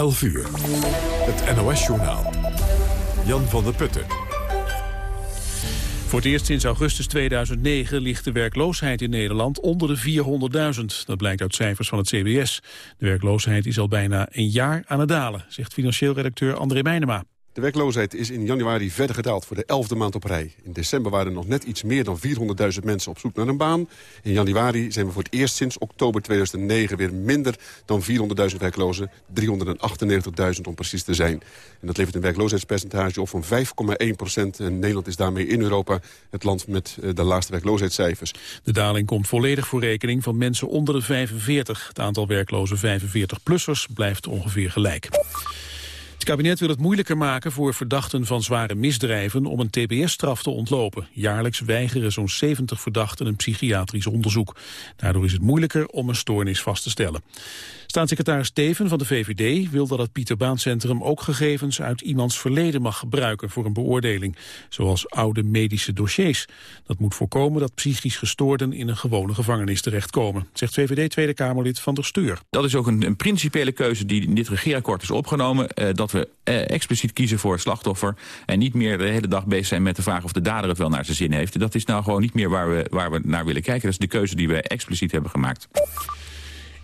11 uur. Het NOS-journaal. Jan van der Putten. Voor het eerst sinds augustus 2009 ligt de werkloosheid in Nederland onder de 400.000. Dat blijkt uit cijfers van het CBS. De werkloosheid is al bijna een jaar aan het dalen, zegt financieel redacteur André Meijnema. De werkloosheid is in januari verder gedaald voor de elfde maand op rij. In december waren er nog net iets meer dan 400.000 mensen op zoek naar een baan. In januari zijn we voor het eerst sinds oktober 2009 weer minder dan 400.000 werklozen. 398.000 om precies te zijn. En dat levert een werkloosheidspercentage op van 5,1 procent. En Nederland is daarmee in Europa het land met eh, de laagste werkloosheidscijfers. De daling komt volledig voor rekening van mensen onder de 45. Het aantal werkloze 45-plussers blijft ongeveer gelijk. Het kabinet wil het moeilijker maken voor verdachten van zware misdrijven om een tbs-straf te ontlopen. Jaarlijks weigeren zo'n 70 verdachten een psychiatrisch onderzoek. Daardoor is het moeilijker om een stoornis vast te stellen. Staatssecretaris Steven van de VVD wil dat het Pieter Baan Centrum ook gegevens uit iemands verleden mag gebruiken voor een beoordeling, zoals oude medische dossiers. Dat moet voorkomen dat psychisch gestoorden in een gewone gevangenis terechtkomen, zegt VVD Tweede Kamerlid Van der Steur. Dat is ook een, een principiële keuze die in dit regeerakkoord is opgenomen, eh, dat we eh, expliciet kiezen voor slachtoffer en niet meer de hele dag bezig zijn met de vraag of de dader het wel naar zijn zin heeft. Dat is nou gewoon niet meer waar we, waar we naar willen kijken. Dat is de keuze die we expliciet hebben gemaakt.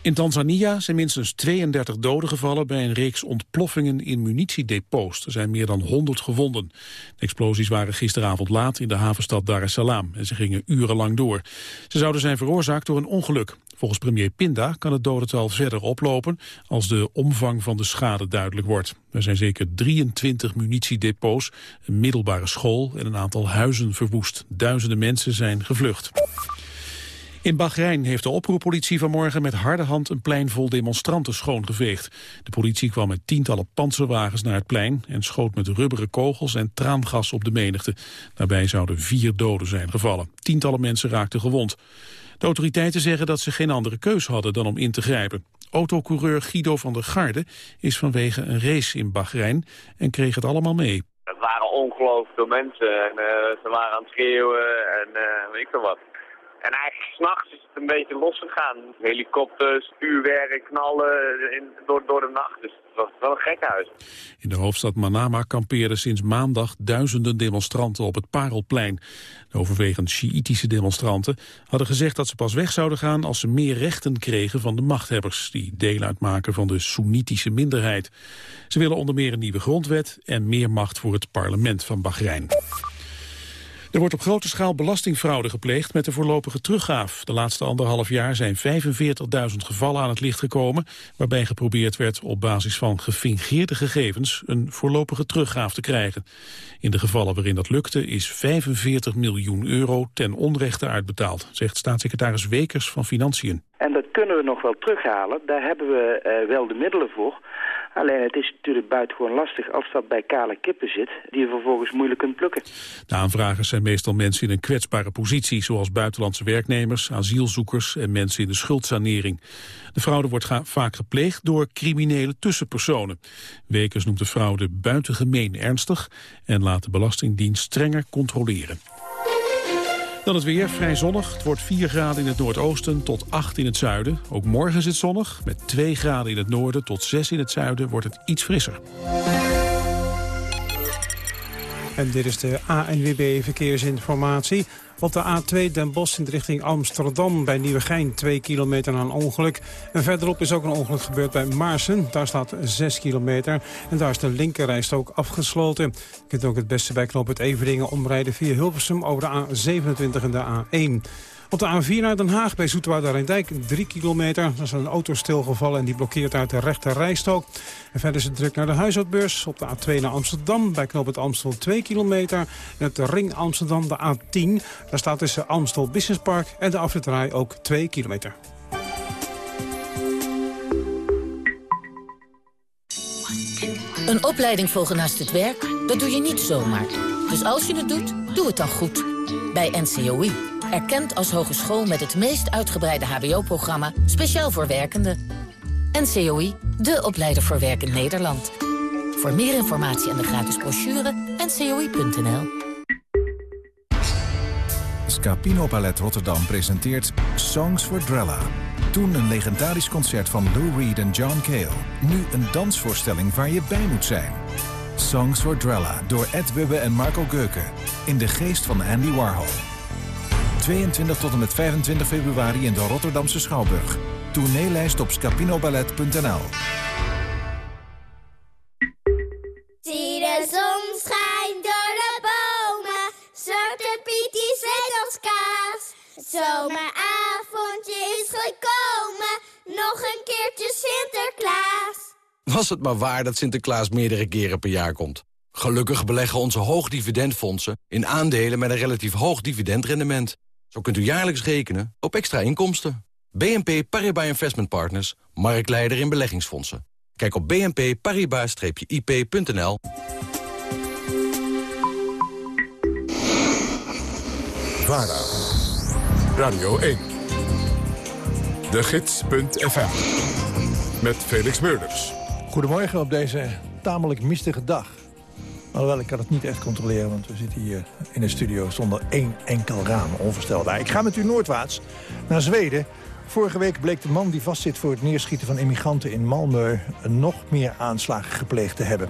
In Tanzania zijn minstens 32 doden gevallen bij een reeks ontploffingen in munitiedepots. Er zijn meer dan 100 gewonden. De explosies waren gisteravond laat in de havenstad Dar es Salaam en ze gingen urenlang door. Ze zouden zijn veroorzaakt door een ongeluk. Volgens premier Pinda kan het dodental verder oplopen als de omvang van de schade duidelijk wordt. Er zijn zeker 23 munitiedepots, een middelbare school en een aantal huizen verwoest. Duizenden mensen zijn gevlucht. In Bahrein heeft de oproeppolitie vanmorgen met harde hand een plein vol demonstranten schoongeveegd. De politie kwam met tientallen panzerwagens naar het plein en schoot met rubberen kogels en traangas op de menigte. Daarbij zouden vier doden zijn gevallen. Tientallen mensen raakten gewond. De autoriteiten zeggen dat ze geen andere keus hadden dan om in te grijpen. Autocoureur Guido van der Garde is vanwege een race in Bahrein en kreeg het allemaal mee. Het waren ongelooflijk veel mensen en uh, ze waren aan het schreeuwen en uh, weet ik veel wat. En eigenlijk s'nachts is het een beetje losgegaan. Helikopters, vuurwerk, knallen in, door, door de nacht. Dus het was wel een gekhuis. In de hoofdstad Manama kampeerden sinds maandag duizenden demonstranten op het Parelplein. De overwegend Sjiïtische demonstranten hadden gezegd dat ze pas weg zouden gaan als ze meer rechten kregen van de machthebbers, die deel uitmaken van de Soenitische minderheid. Ze willen onder meer een nieuwe grondwet en meer macht voor het parlement van Bahrein. Er wordt op grote schaal belastingfraude gepleegd met de voorlopige teruggaaf. De laatste anderhalf jaar zijn 45.000 gevallen aan het licht gekomen... waarbij geprobeerd werd op basis van gefingeerde gegevens... een voorlopige teruggaaf te krijgen. In de gevallen waarin dat lukte is 45 miljoen euro ten onrechte uitbetaald... zegt staatssecretaris Wekers van Financiën. En dat kunnen we nog wel terughalen. Daar hebben we uh, wel de middelen voor. Alleen het is natuurlijk buitengewoon lastig als dat bij kale kippen zit... die je vervolgens moeilijk kunt plukken. De aanvragers zijn meestal mensen in een kwetsbare positie... zoals buitenlandse werknemers, asielzoekers en mensen in de schuldsanering. De fraude wordt vaak gepleegd door criminele tussenpersonen. Wekers noemt de fraude buitengemeen ernstig... en laat de Belastingdienst strenger controleren. Dan het weer, vrij zonnig. Het wordt 4 graden in het noordoosten tot 8 in het zuiden. Ook morgen is het zonnig. Met 2 graden in het noorden tot 6 in het zuiden wordt het iets frisser. En dit is de ANWB Verkeersinformatie. Op de A2 Den Bosch in de richting Amsterdam bij Nieuwegein 2 kilometer na een ongeluk. En verderop is ook een ongeluk gebeurd bij Maarsen. Daar staat 6 kilometer en daar is de linkerrijstrook afgesloten. Je kunt ook het beste bij knoop het Everdingen omrijden via Hilversum over de A27 en de A1. Op de A4 naar Den Haag bij Zoeterwoude Rijndijk 3 kilometer. Er is een auto stilgevallen en die blokkeert uit de rechte rijstok. En verder is het druk naar de huishoudbeurs. Op de A2 naar Amsterdam bij Knoop het Amstel 2 kilometer. En de ring Amsterdam de A10. Daar staat tussen Amstel Business Park en de afritterij ook 2 kilometer. Een opleiding volgen naast het werk, dat doe je niet zomaar. Dus als je het doet, doe het dan goed. Bij NCOI. Erkend als hogeschool met het meest uitgebreide hbo-programma... speciaal voor werkenden. NCOI, de opleider voor werk in Nederland. Voor meer informatie en de gratis brochure, ncoi.nl. Scapino Ballet Rotterdam presenteert Songs for Drella... Toen een legendarisch concert van Lou Reed en John Cale. Nu een dansvoorstelling waar je bij moet zijn. Songs for Drella door Ed Wubbe en Marco Geuken. In de geest van Andy Warhol. 22 tot en met 25 februari in de Rotterdamse Schouwburg. Tourneelijst op scapinoballet.nl Zie de zon schijnt door de bomen. Zwarte Piet die zet als kaas. Het zomeravondje is gekomen. Nog een keertje Sinterklaas. Was het maar waar dat Sinterklaas meerdere keren per jaar komt. Gelukkig beleggen onze hoogdividendfondsen in aandelen met een relatief hoog dividendrendement. Zo kunt u jaarlijks rekenen op extra inkomsten. BNP Paribas Investment Partners, marktleider in beleggingsfondsen. Kijk op bnpparibas-ip.nl. VARA, Radio 1, de gids.fm, met Felix Meurders. Goedemorgen op deze tamelijk mistige dag. Alhoewel, ik kan het niet echt controleren, want we zitten hier in een studio zonder één enkel raam. Onvoorstelbaar. Ik ga met u noordwaarts naar Zweden. Vorige week bleek de man die vastzit voor het neerschieten van immigranten in Malmö... nog meer aanslagen gepleegd te hebben.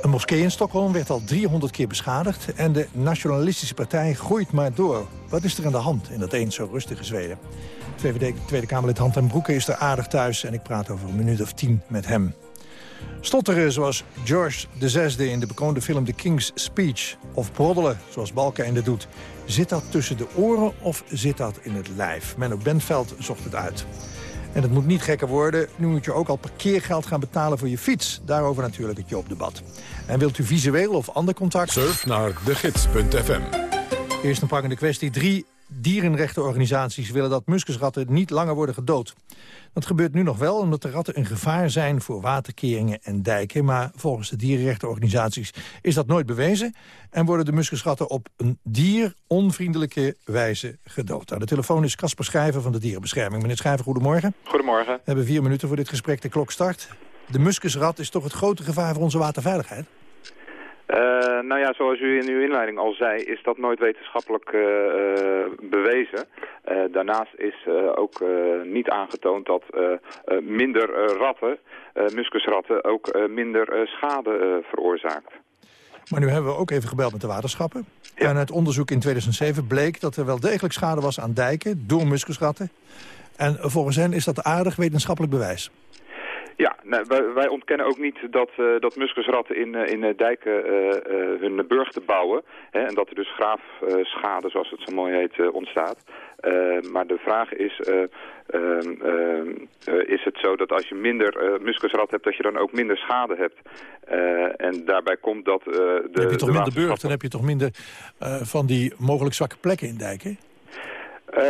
Een moskee in Stockholm werd al 300 keer beschadigd... en de nationalistische partij groeit maar door. Wat is er aan de hand in dat eens zo rustige Zweden? VVD Tweede Kamerlid Hand en Broeke is er aardig thuis... en ik praat over een minuut of tien met hem. Stotteren zoals George VI in de bekroonde film The King's Speech... of broddelen zoals Balkenende doet. Zit dat tussen de oren of zit dat in het lijf? Menno Benveld zocht het uit. En het moet niet gekker worden. Nu moet je ook al parkeergeld gaan betalen voor je fiets. Daarover natuurlijk het Joop-debat. En wilt u visueel of ander contact? Surf naar degids.fm. Eerst een pakkende kwestie. Drie dierenrechtenorganisaties willen dat muskusratten niet langer worden gedood. Dat gebeurt nu nog wel omdat de ratten een gevaar zijn voor waterkeringen en dijken. Maar volgens de dierenrechtenorganisaties is dat nooit bewezen... en worden de muskusratten op een dieronvriendelijke wijze gedood. Nou, de telefoon is Casper Schrijver van de Dierenbescherming. Meneer Schrijver, goedemorgen. Goedemorgen. We hebben vier minuten voor dit gesprek. De klok start. De muskusrat is toch het grote gevaar voor onze waterveiligheid? Uh, nou ja, zoals u in uw inleiding al zei, is dat nooit wetenschappelijk uh, uh, bewezen. daarnaast is ook niet aangetoond dat minder ratten, muskusratten, ook minder schade veroorzaakt. Maar nu hebben we ook even gebeld met de waterschappen. Ja. En uit onderzoek in 2007 bleek dat er wel degelijk schade was aan dijken door muskusratten. En volgens hen is dat aardig wetenschappelijk bewijs. Ja, nou, wij, wij, ontkennen ook niet dat, uh, dat muskusratten in, uh, in dijken uh, hun burchten bouwen. Hè, en dat er dus graafschade, zoals het zo mooi heet, ontstaat. maar de vraag is, ehm, ehm, is het zo dat als je minder muskusrat hebt, dat je dan ook minder schade hebt? en daarbij komt dat... de, dan heb je toch minder burcht, dan heb je toch minder van die mogelijk zwakke plekken in dijken? Uh,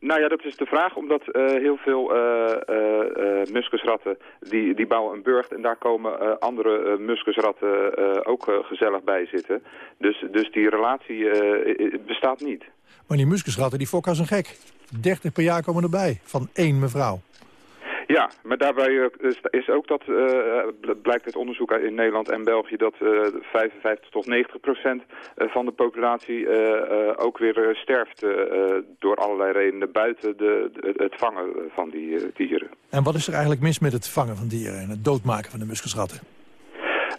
nou ja, dat is de vraag, omdat uh, heel veel uh, muskusratten die, die bouwen een burcht en daar komen andere muskusratten ook gezellig bij zitten. Dus, dus die relatie bestaat niet. Maar die muskusratten die fokken als een gek. 30 per jaar komen erbij, van één mevrouw. Ja, maar daarbij is ook dat, uh, blijkt uit onderzoek in Nederland en België, dat uh, 55 tot 90 procent van de populatie ook weer sterft door allerlei redenen buiten de, het vangen van die dieren. En wat is er eigenlijk mis met het vangen van dieren en het doodmaken van de muskusratten?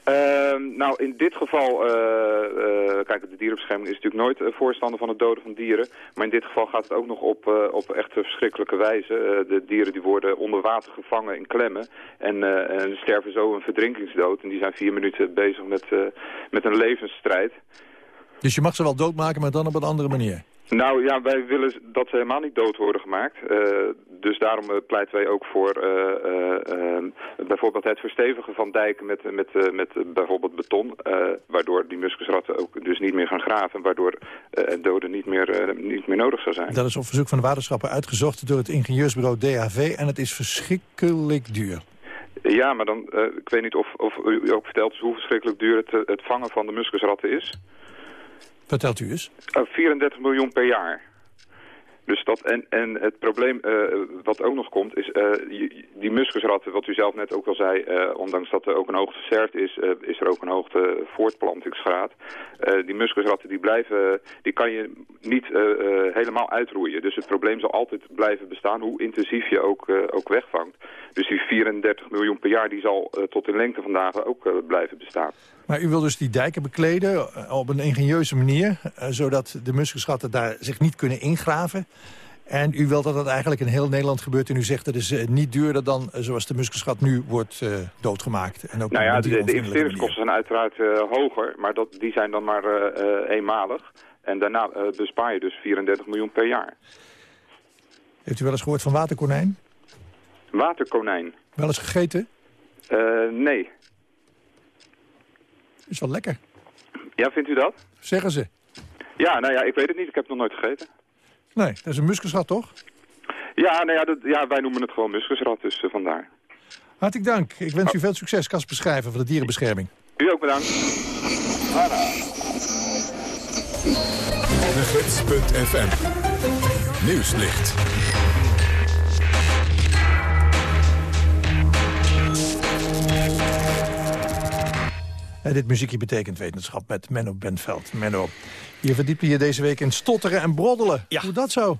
Uh, nou, in dit geval, uh, uh, kijk, de dierenbescherming is natuurlijk nooit uh, voorstander van het doden van dieren. Maar in dit geval gaat het ook nog op, op echt verschrikkelijke wijze. de dieren die worden onder water gevangen in klemmen en, en sterven zo een verdrinkingsdood. En die zijn vier minuten bezig met, met een levensstrijd. Dus je mag ze wel doodmaken, maar dan op een andere manier? Nou ja, wij willen dat ze helemaal niet dood worden gemaakt. Uh, dus daarom uh, pleiten wij ook voor uh, bijvoorbeeld het verstevigen van dijken met, met, met bijvoorbeeld beton. waardoor die muskusratten ook dus niet meer gaan graven. Waardoor het doden niet meer, niet meer nodig zou zijn. Dat is op verzoek van de waterschappen uitgezocht door het ingenieursbureau DHV. En het is verschrikkelijk duur. Ja, maar dan, ik weet niet of, of u ook vertelt hoe verschrikkelijk duur het, het vangen van de muskusratten is. Vertelt u eens. 34 miljoen per jaar. Dus dat, en, en het probleem uh, wat ook nog komt is, uh, die muskusratten, wat u zelf net ook al zei, ondanks dat er ook een hoogte serft is, is er ook een hoogte voortplantingsgraad. die muskusratten die blijven, die kan je niet helemaal uitroeien. Dus het probleem zal altijd blijven bestaan, hoe intensief je ook, ook wegvangt. Dus die 34 miljoen per jaar, die zal tot in lengte vandaag ook blijven bestaan. Maar u wil dus die dijken bekleden op een ingenieuze manier... zodat de muskusratten daar zich niet kunnen ingraven... En u wilt dat het eigenlijk in heel Nederland gebeurt. En u zegt dat is uh, niet duurder dan zoals de muskusgat nu wordt uh, doodgemaakt. En ook nou ja, de, de investeringskosten zijn uiteraard hoger. Maar dat, die zijn dan maar eenmalig. En daarna bespaar je dus 34 miljoen per jaar. Heeft u wel eens gehoord van waterkonijn? Waterkonijn? Wel eens gegeten? nee. Is wel lekker. Ja, vindt u dat? Zeggen ze. Ja, nou ja, ik weet het niet. Ik heb het nog nooit gegeten. Nee, dat is een muskusrat, toch? Ja, nou ja, dat, ja wij noemen het gewoon muskusrat, dus uh, vandaar. Hartelijk dank. Ik wens u veel succes, Kasper Schrijver van de Dierenbescherming. U ook bedankt. De Gids.fm Nieuwslicht. En dit muziekje betekent wetenschap met Menno Benveld. Menno, je verdiept je deze week in stotteren en broddelen. Ja. Hoe dat zo?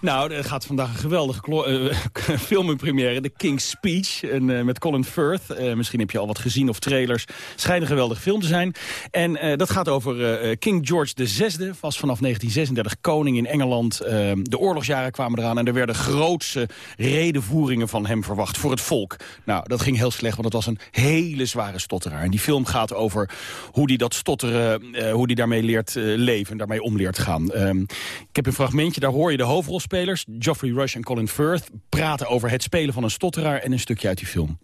Nou, er gaat vandaag een geweldige uh, film in première. The King's Speech en, uh, met Colin Firth. Uh, misschien heb je al wat gezien of trailers. Schijnt een geweldige film te zijn. En dat gaat over King George VI. Was vanaf 1936 koning in Engeland. de oorlogsjaren kwamen eraan. En er werden grootse redenvoeringen van hem verwacht voor het volk. Nou, dat ging heel slecht, want het was een hele zware stotteraar. En die film gaat over hoe hij dat stotteren... hoe hij daarmee leert leven en daarmee om leert gaan. Ehm, ik heb een fragmentje, daar hoor je de hoofdrolspelers, Geoffrey Rush en Colin Firth, praten over het spelen van een stotteraar en een stukje uit die film.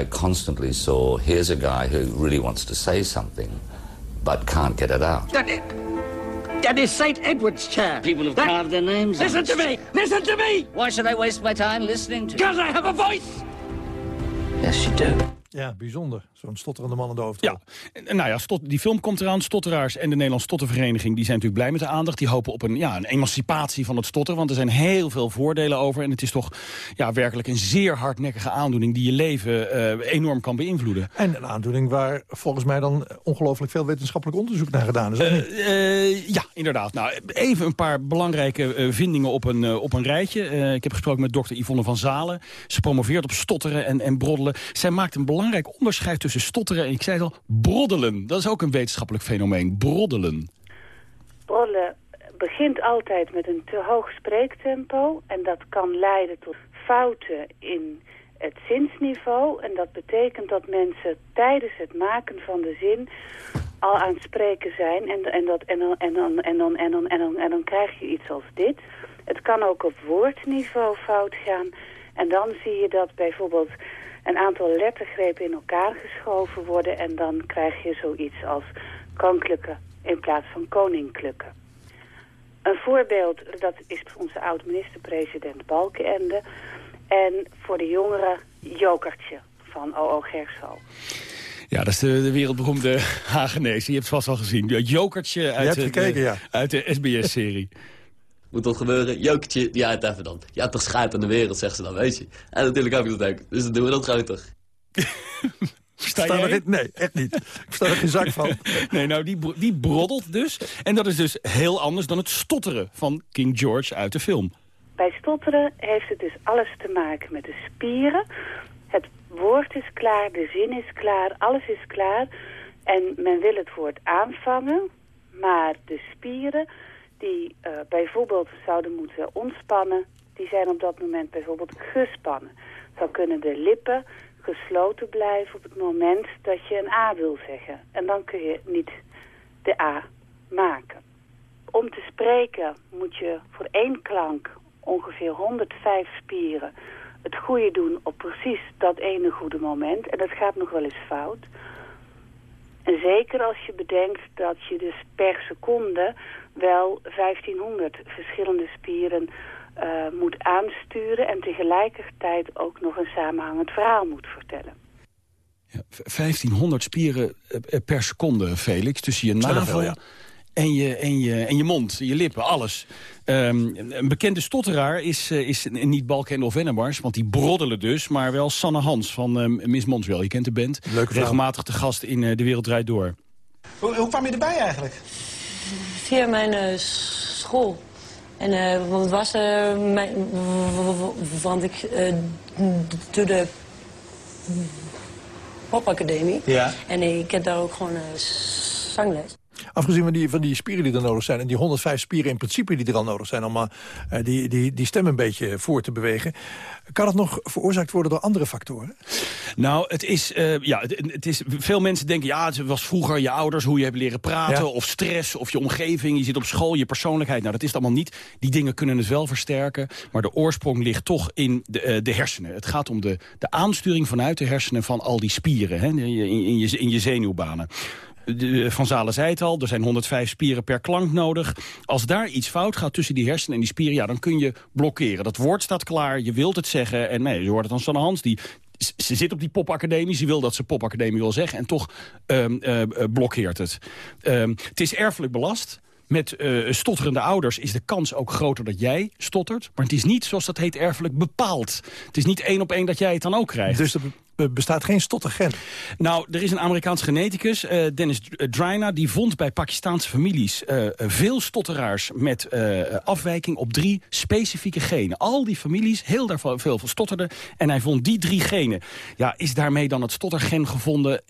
I constantly saw, here's a guy who really wants to say something, but can't get it out. That, it, that is St. Edward's chair. People have that, carved their names Listen to me! Listen to me! Why should I waste my time listening to Because I have a voice! Yes, you do. Ja, bijzonder. Zo'n stotterende man in de hoofdrol. Ja, nou ja, stot, die film komt eraan. Stotteraars en de Nederlandse Stottervereniging... die zijn natuurlijk blij met de aandacht. Die hopen op een, ja, een emancipatie van het stotteren. Want er zijn heel veel voordelen over. En het is toch ja, werkelijk een zeer hardnekkige aandoening... die je leven uh, enorm kan beïnvloeden. En een aandoening waar volgens mij dan ongelooflijk veel wetenschappelijk onderzoek naar gedaan is. Uh, uh, ja, inderdaad. Nou, even een paar belangrijke vindingen op een, op een rijtje. ik heb gesproken met dokter Yvonne van Zalen. Ze promoveert op stotteren en, en broddelen. Zij maakt een belangrijk onderscheid tussen stotteren en ik zei al, broddelen. Dat is ook een wetenschappelijk fenomeen, broddelen. Broddelen begint altijd met een te hoog spreektempo en dat kan leiden tot fouten in het zinsniveau. En dat betekent dat mensen tijdens het maken van de zin al aan het spreken zijn en, en, dat, en, dan, en, dan, en, dan, en, dan, en dan krijg je iets als dit. Het kan ook op woordniveau fout gaan en dan zie je dat bijvoorbeeld een aantal lettergrepen in elkaar geschoven worden... en dan krijg je zoiets als koninklijke in plaats van koninklijke. Een voorbeeld, dat is onze oud-minister-president Balkenende... en voor de jongeren Jokertje van O.O. Gersal. Ja, dat is de, de wereldberoemde Hagenees. Je hebt het vast al gezien. Jokertje uit, gekeken, de, ja. uit de SBS-serie. Moet dat gebeuren? Jokertje, die uit even dan. Ja, toch schijt aan de wereld, zegt ze dan, weet je. En natuurlijk heb ik dat ook. Dus dan doen we dat gewoon toch. Versta er, nee, echt niet. Ik versta er geen zak van. Nee, nou, die, die broddelt dus. En dat is dus heel anders dan het stotteren van King George uit de film. Bij stotteren heeft het dus alles te maken met de spieren. Het woord is klaar, de zin is klaar, alles is klaar. En men wil het woord aanvangen, maar de spieren die uh, bijvoorbeeld zouden moeten ontspannen, die zijn op dat moment bijvoorbeeld gespannen. Zo kunnen de lippen gesloten blijven op het moment dat je een A wil zeggen. En dan kun je niet de A maken. Om te spreken moet je voor één klank ongeveer 105 spieren het goede doen op precies dat ene goede moment. En dat gaat nog wel eens fout. En zeker als je bedenkt dat je dus per seconde wel 1500 verschillende spieren uh, moet aansturen... en tegelijkertijd ook nog een samenhangend verhaal moet vertellen. Ja, 1500 spieren per seconde, Felix, tussen je navel... ja. En je, en je, en je mond, je lippen, alles. Ehm, een bekende stotteraar is, uh, is niet Balken of Wennemars, want die broddelen dus... maar wel Sanne Hans van uh, Miss Montreal. Je kent de band. Leuke Regelmatig te gast in uh, De Wereld Draait Door. Hoe, hoe, kwam je erbij eigenlijk? Via mijn school. En uh, want was uh, mijn, want ik uh, doe de popacademie. Ja. En ik heb daar ook gewoon zangles. Afgezien van die, van die spieren die er nodig zijn... en die 105 spieren in principe die er al nodig zijn... om uh, die, die, die stem een beetje voor te bewegen... kan het nog veroorzaakt worden door andere factoren? Nou, het is, uh, ja, het, het, is... Veel mensen denken, ja, het was vroeger je ouders... hoe je hebt leren praten, ja. of stress, of je omgeving... je zit op school, je persoonlijkheid. Nou, dat is het allemaal niet. Die dingen kunnen het wel versterken... maar de oorsprong ligt toch in de, uh, de hersenen. Het gaat om de, de aansturing vanuit de hersenen... van al die spieren hè, in, in, je, in je zenuwbanen. De, van Zalen zei het al, er zijn 105 spieren per klank nodig. Als daar iets fout gaat tussen die hersenen en die spieren... ja, dan kun je blokkeren. Dat woord staat klaar, je wilt het zeggen. En nee, je hoort het dan Sanne Hans, die ze zit op die popacademie. Ze wil dat ze popacademie wil zeggen. En toch um, uh, blokkeert het. Um, het is erfelijk belast. Met uh, stotterende ouders is de kans ook groter dat jij stottert. Maar het is niet, zoals dat heet, erfelijk bepaald. Het is niet één op één dat jij het dan ook krijgt. Dus bestaat geen stottergen? Nou, er is een Amerikaans geneticus, uh, Dennis Drina... die vond bij Pakistaanse families veel stotteraars... met afwijking op drie specifieke genen. Al die families, heel daar veel stotterden. En hij vond die drie genen. Ja, is daarmee dan het stottergen gevonden?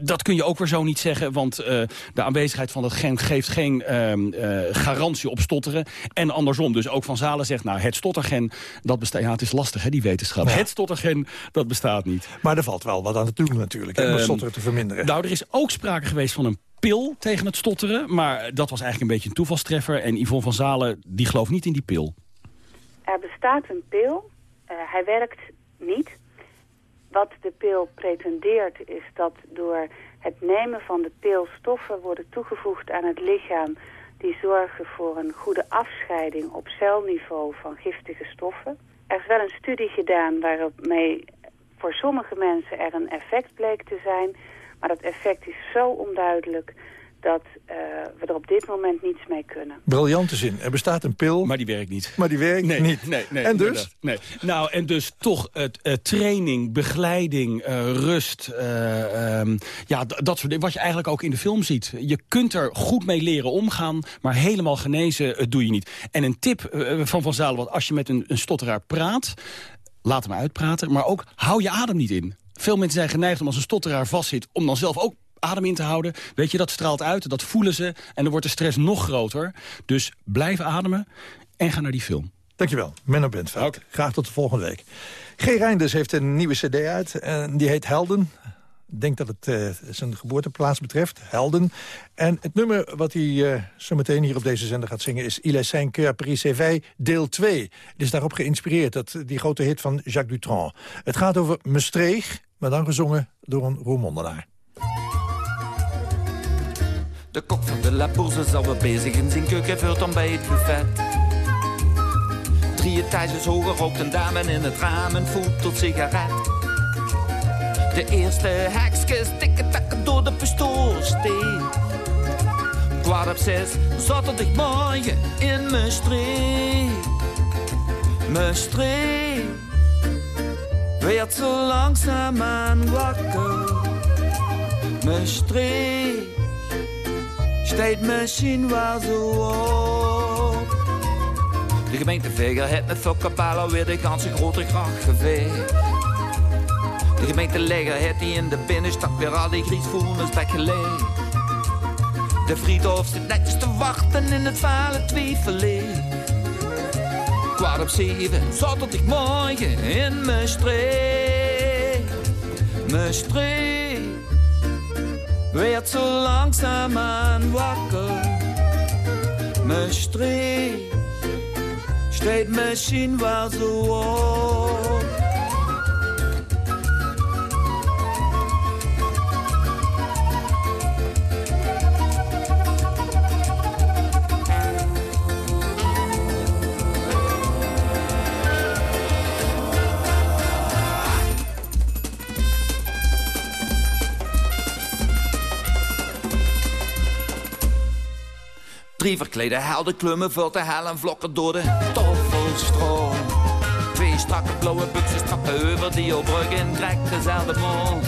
Dat kun je ook weer zo niet zeggen, want uh, de aanwezigheid van dat gen geeft geen uh, uh, garantie op stotteren. En andersom, dus ook Van Zalen zegt, nou, het stottergen, dat bestaat... Ja, het is lastig, hè, die wetenschap. Ja. Het stottergen, dat bestaat niet. Maar er valt wel wat aan te doen natuurlijk, om het stotteren te verminderen. Nou, er is ook sprake geweest van een pil tegen het stotteren, maar dat was eigenlijk een beetje een toevalstreffer. En Yvonne van Zalen, die gelooft niet in die pil. Er bestaat een pil, hij werkt niet... Wat de pil pretendeert is dat door het nemen van de pil stoffen worden toegevoegd aan het lichaam die zorgen voor een goede afscheiding op celniveau van giftige stoffen. Er is wel een studie gedaan waarmee voor sommige mensen er een effect bleek te zijn, maar dat effect is zo onduidelijk dat uh, we er op dit moment niets mee kunnen. Briljante zin. Er bestaat een pil. Maar die werkt niet. Maar die werkt nee, niet. Nee, nee, en dus? Nee. Nou, en dus toch het, uh, training, begeleiding, uh, rust. Um, ja, dat soort dingen. Wat je eigenlijk ook in de film ziet. Je kunt er goed mee leren omgaan, maar helemaal genezen doe je niet. En een tip van Van Zalen, wat als je met een, een stotteraar praat... laat hem uitpraten, maar ook hou je adem niet in. Veel mensen zijn geneigd om als een stotteraar vastzit... om dan zelf ook adem in te houden. Weet je, dat straalt uit, dat voelen ze. En dan wordt de stress nog groter. Dus blijf ademen en ga naar die film. Dankjewel, Menno Bentveld. Okay. Graag tot de volgende week. G. Reinders heeft een nieuwe cd uit. En die heet Helden. Ik denk dat het uh, zijn geboorteplaats betreft, Helden. En het nummer wat hij uh, zo meteen hier op deze zender gaat zingen... is Il est cinq heures Paris CV, deel 2. Het is daarop geïnspireerd, dat, die grote hit van Jacques Dutronc. Het gaat over Mestreeg, maar dan gezongen door een Roermondenaar. De kok van de La Bourse is alweer bezig in zijn keuken vult dan bij het buffet. Drie etages hoger rookt een dame in het raam en voelt tot sigaret. De eerste hekskes tikken takken door de pistoolsteek. Kwart op zes, zaterdagmorgen in mijn streek. Mijn streek werd zo langzaamaan wakker. Mijn streek steeds misschien wel zo op. De gemeente Veger heeft met Fokkerpalen weer de ganse grote gracht geveegd. De gemeente Legger heeft die in de binnenstad weer al die griesvoelens weggelegd. De Friedhof zit netjes te wachten in het vale twijfelen. Kwart op zeven, zaterdagmorgen in mijn streek. Mijn streek werd zo langzaamaan wakker. Mijn streek steekt misschien wel zo op. Drie verklede helden klummen voor de hel en vlokken door de toffelstroom. Twee strakke blauwe buksen strappen over die opbrug in direct dezelfde mond.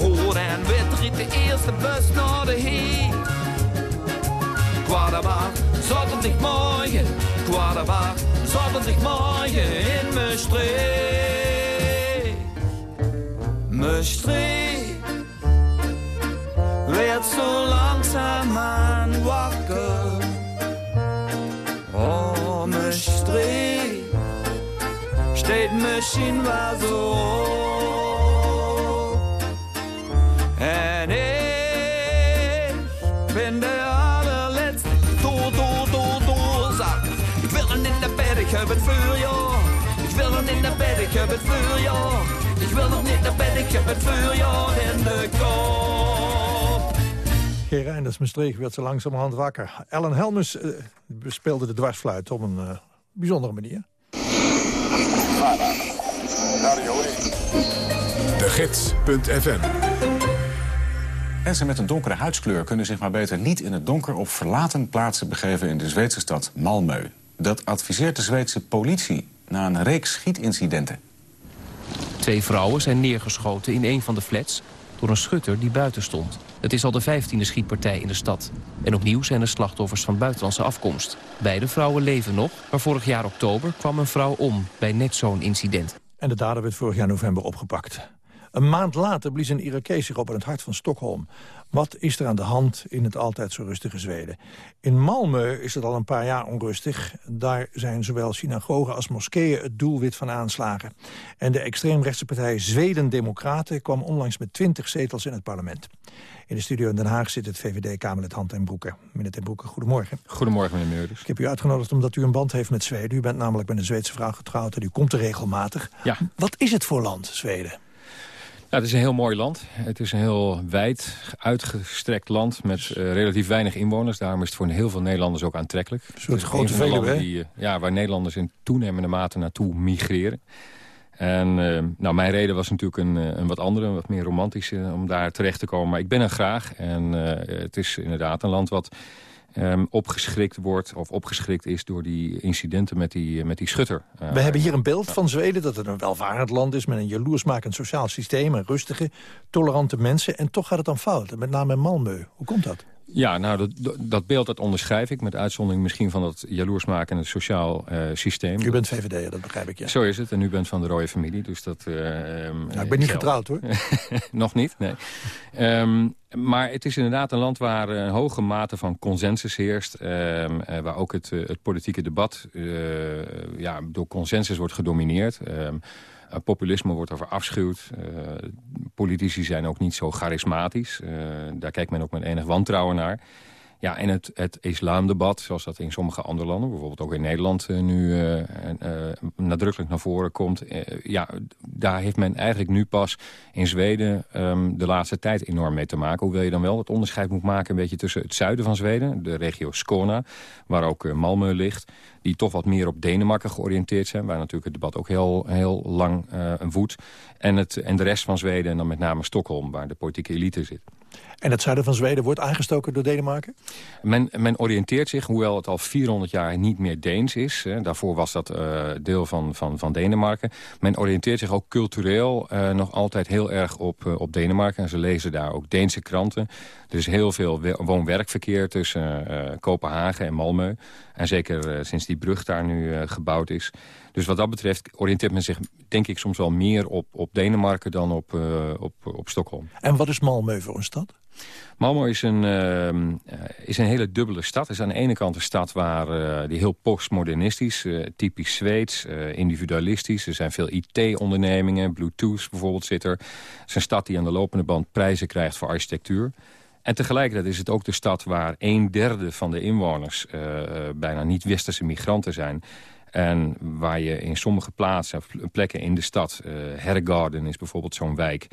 Rood en wit riet de eerste bus naar de heer. Kwaderbaar, zaterdagmorgen, kwaderbaar, zaterdagmorgen in mijn streek. Mijn streek werd zo langzaamaan wakker. Oh, mijn streek steht misschien wel zo op. En ik ben de allerlaatste door, door, door, doorzak. Ik wil een in de bed, ik heb het vuur, ja. Ik wil een in de bed, ik heb het vuur, ja. Ik wil nog niet naar bed, ik heb het vuur, ja, in de kop. Geen Reinders Maastricht werd zo langzamerhand wakker. Ellen Helmus eh, speelde de dwarsfluit op een eh, bijzondere manier. De Gids.fm Mensen met een donkere huidskleur kunnen zich maar beter niet in het donker op verlaten plaatsen begeven in de Zweedse stad Malmö. Dat adviseert de Zweedse politie na een reeks schietincidenten. Twee vrouwen zijn neergeschoten in een van de flats door een schutter die buiten stond. Het is al de vijftiende schietpartij in de stad. En opnieuw zijn er slachtoffers van buitenlandse afkomst. Beide vrouwen leven nog, maar vorig jaar oktober kwam een vrouw om bij net zo'n incident. En de dader werd vorig jaar november opgepakt. Een maand later blies een Irakees zich op in het hart van Stockholm. Wat is er aan de hand in het altijd zo rustige Zweden? In Malmö is het al een paar jaar onrustig. Daar zijn zowel synagogen als moskeeën het doelwit van aanslagen. En de extreemrechtse partij Zweden Democraten kwam onlangs met 20 zetels in het parlement. In de studio in Den Haag zit het VVD-Kamerlid Han ten Broeke. Meneer ten Broeke, goedemorgen. Goedemorgen, meneer Meurders. Ik heb u uitgenodigd omdat u een band heeft met Zweden. U bent namelijk met een Zweedse vrouw getrouwd en u komt er regelmatig. Ja. Wat is het voor land, Zweden? Het is een heel mooi land. Het is een heel wijd, uitgestrekt land met uh, relatief weinig inwoners. Daarom is het voor heel veel Nederlanders ook aantrekkelijk. Een soort grote Veluwe, die, uh, Ja, waar Nederlanders in toenemende mate naartoe migreren. En uh, nou, mijn reden was natuurlijk een, een wat andere, een wat meer romantische om daar terecht te komen. Maar ik ben er graag en het is inderdaad een land wat um, opgeschrikt wordt of opgeschrikt is door die incidenten met die, met die schutter. Uh, We hebben hier een beeld van Zweden dat het een welvarend land is... met een jaloersmakend sociaal systeem en rustige, tolerante mensen. En toch gaat het dan fout, met name in Malmö. Hoe komt dat? Ja, nou, dat, dat beeld dat onderschrijf ik... met uitzondering misschien van dat jaloersmakende sociaal uh, systeem. U bent VVD, dat begrijp ik, ja. Zo is het, en u bent van de rode familie, dus dat... Uh, nou, ik ben niet getrouwd, hoor. Nog niet, nee. Um, maar het is inderdaad een land waar een hoge mate van consensus heerst. Um, uh, waar ook het, het politieke debat uh, ja, door consensus wordt gedomineerd. Um, uh, populisme wordt over afschuwd. Politici zijn ook niet zo charismatisch. Daar kijkt men ook met enig wantrouwen naar. Ja, en het, het islamdebat, zoals dat in sommige andere landen... bijvoorbeeld ook in Nederland uh, nu uh, uh, nadrukkelijk naar voren komt... ja, daar heeft men eigenlijk nu pas in Zweden um, de laatste tijd enorm mee te maken. Hoewel je dan wel het onderscheid moet maken... een beetje tussen het zuiden van Zweden, de regio Skåne... waar ook Malmö ligt, die toch wat meer op Denemarken georiënteerd zijn... waar natuurlijk het debat ook heel, heel lang woedt. En, het, en de rest van Zweden, en dan met name Stockholm... waar de politieke elite zit. En het zuiden van Zweden wordt aangestoken door Denemarken? Men, men oriënteert zich, hoewel het al 400 jaar niet meer Deens is... Hè, daarvoor was dat uh, deel van, van, van Denemarken... men oriënteert zich ook cultureel uh, nog altijd heel erg op, uh, op Denemarken. En ze lezen daar ook Deense kranten. Er is heel veel woon-werkverkeer tussen Kopenhagen en Malmö. En zeker sinds die brug daar nu gebouwd is... Dus wat dat betreft oriënteert men zich, denk ik, soms wel meer op, op Denemarken dan op, uh, op, op Stockholm. En wat is Malmö voor een stad? Malmö is een, uh, is een hele dubbele stad. Het is aan de ene kant een stad waar, uh, die heel postmodernistisch, uh, typisch Zweeds, individualistisch. Er zijn veel IT-ondernemingen, Bluetooth bijvoorbeeld zit er. Het is een stad die aan de lopende band prijzen krijgt voor architectuur. En tegelijkertijd is het ook de stad waar een derde van de inwoners bijna niet-westerse migranten zijn. En waar je in sommige plaatsen, plekken in de stad... Uh, Hergarden is bijvoorbeeld zo'n wijk...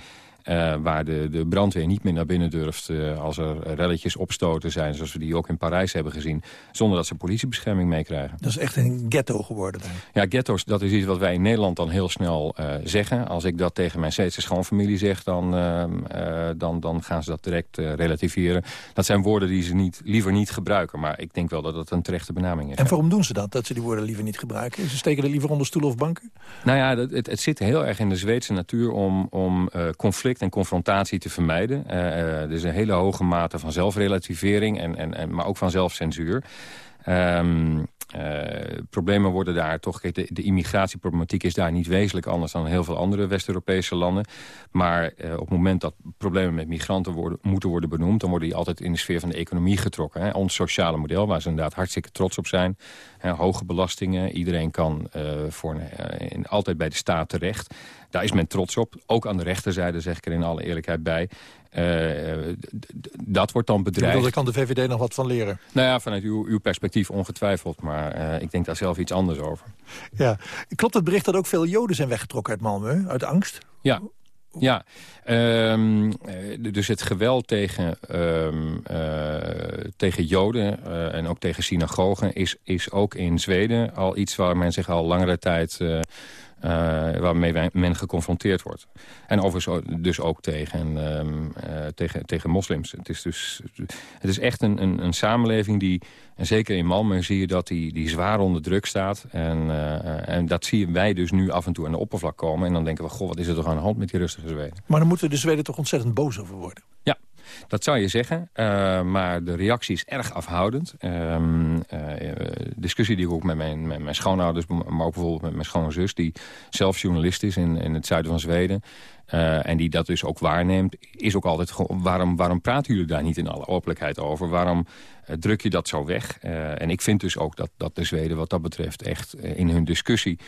Uh, waar de, de brandweer niet meer naar binnen durft uh, als er relletjes opstoten zijn... zoals we die ook in Parijs hebben gezien... zonder dat ze politiebescherming meekrijgen. Dat is echt een ghetto geworden. Ja, ghetto's, dat is iets wat wij in Nederland dan heel snel uh, zeggen. Als ik dat tegen mijn Zweedse schoonfamilie zeg... dan, dan, dan gaan ze dat direct relativeren. Dat zijn woorden die ze niet, liever niet gebruiken. Maar ik denk wel dat dat een terechte benaming is. En waarom doen ze dat, dat ze die woorden liever niet gebruiken? Ze steken er liever onder stoelen of banken? Nou ja, het, het zit heel erg in de Zweedse natuur om, om conflict en confrontatie te vermijden. Uh, er is een hele hoge mate van zelfrelativering, en, en, en, maar ook van zelfcensuur. Um, uh, problemen worden daar toch... De, immigratieproblematiek is daar niet wezenlijk anders... dan heel veel andere West-Europese landen. Maar op het moment dat problemen met migranten worden, moeten worden benoemd... dan worden die altijd in de sfeer van de economie getrokken. Hè. Ons sociale model, waar ze inderdaad hartstikke trots op zijn. Hè, hoge belastingen, iedereen kan voor, altijd bij de staat terecht. Daar is men trots op. Ook aan de rechterzijde, zeg ik er in alle eerlijkheid bij. Uh, dat wordt dan bedreigd. Daar kan de VVD nog wat van leren. Nou ja, vanuit uw, uw perspectief ongetwijfeld. Maar uh, ik denk daar zelf iets anders over. Ja. Klopt het bericht dat ook veel Joden zijn weggetrokken uit Malmö? Uit angst? Ja, ja, um, dus het geweld tegen, um, uh, tegen Joden uh, en ook tegen synagogen... Is, is ook in Zweden al iets waar men zich al langere tijd... Uh, uh, waarmee men geconfronteerd wordt. En overigens dus ook tegen, um, uh, tegen, tegen moslims. Het is, dus, het is echt een, een, een samenleving die... En zeker in Malmö zie je dat die, die zwaar onder druk staat. En, uh, en dat zien wij dus nu af en toe aan de oppervlak komen. En dan denken we, goh, wat is er toch aan de hand met die rustige Zweden? Maar dan moeten de Zweden toch ontzettend boos over worden? Dat zou je zeggen, uh, maar de reactie is erg afhoudend. Um, discussie die ik ook met mijn, met mijn schoonouders, maar ook bijvoorbeeld met mijn schoonzus... die zelf journalist is in, in het zuiden van Zweden... Uh, en die dat dus ook waarneemt, is ook altijd waarom, waarom praten jullie daar niet in alle openlijkheid over? Waarom druk je dat zo weg? En ik vind dus ook dat, dat de Zweden wat dat betreft echt in hun discussie...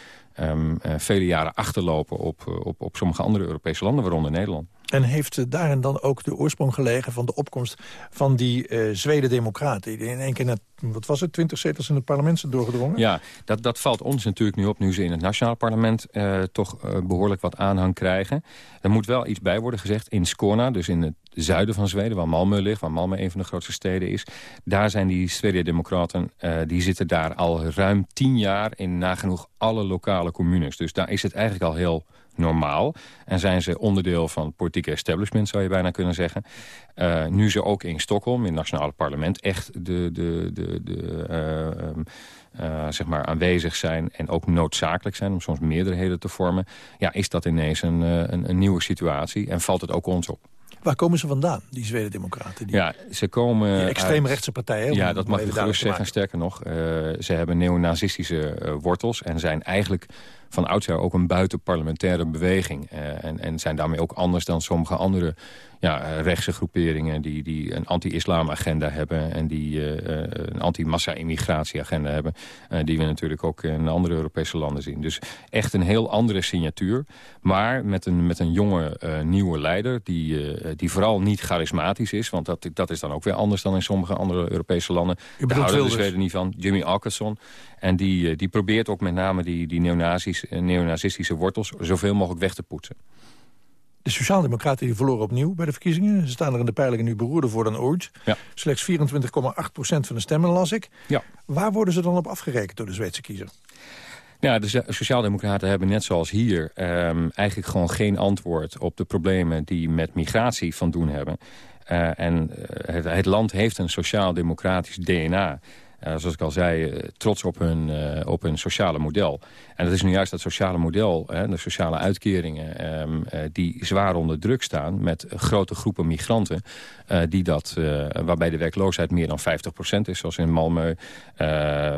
Um, vele jaren achterlopen op, op, op sommige andere Europese landen, waaronder Nederland. En heeft daarin dan ook de oorsprong gelegen van de opkomst van die uh, Zweden-democraten... die in één keer net, wat was het, twintig zetels in het parlement zijn doorgedrongen? Ja, dat, dat valt ons natuurlijk nu op, nu ze in het nationale parlement... Uh, toch uh, behoorlijk wat aanhang krijgen. Er moet wel iets bij worden gezegd. In Skåne, dus in het zuiden van Zweden, waar Malmö ligt... waar Malmö een van de grootste steden is... daar zijn die Zweden-democraten, die zitten daar al ruim tien jaar... in nagenoeg alle lokale communes. Dus daar is het eigenlijk al heel normaal. En zijn ze onderdeel van het politieke establishment, zou je bijna kunnen zeggen. Uh, nu ze ook in Stockholm, in het nationale parlement, echt de, de, de, de, uh, uh, zeg maar aanwezig zijn... en ook noodzakelijk zijn om soms meerderheden te vormen... ja, is dat ineens een, een, een nieuwe situatie en valt het ook ons op. Waar komen ze vandaan, die Zweden-democraten? Ja, ze komen... Die extreemrechtse partijen. Ja, dat mag ik gerust zeggen. Sterker nog, uh, ze hebben neonazistische uh, wortels... en zijn eigenlijk van oudsher ook een buitenparlementaire beweging. Uh, en, en zijn daarmee ook anders dan sommige andere ja, rechtse groeperingen... die, die een anti-islam-agenda hebben... en die uh, een anti-massa-immigratie-agenda hebben... Uh, die we natuurlijk ook in andere Europese landen zien. Dus echt een heel andere signatuur. Maar met een, met een jonge, uh, nieuwe leider... Die, die vooral niet charismatisch is. Want dat, dat is dan ook weer anders dan in sommige andere Europese landen. Daar houden de Zweden niet van. Jimmy Åkesson. En die, die probeert ook met name die, die neonazistische wortels... zoveel mogelijk weg te poetsen. De Sociaaldemocraten die verloren opnieuw bij de verkiezingen. Ze staan er in de peilingen nu beroerder voor dan ooit. Ja. Slechts 24,8% van de stemmen las ik. Ja. Waar worden ze dan op afgerekend door de Zweedse kiezer? Ja, de Sociaaldemocraten hebben net zoals hier um, eigenlijk gewoon geen antwoord op de problemen die met migratie van doen hebben. Uh, en uh, het, het, land heeft een sociaal-democratisch DNA. Uh, zoals ik al zei, uh, trots op hun, uh, op hun sociale model. En dat is nu juist dat sociale model, hè, de sociale uitkeringen... Um, die zwaar onder druk staan met grote groepen migranten... die dat, waarbij de werkloosheid meer dan 50% is, zoals in Malmö...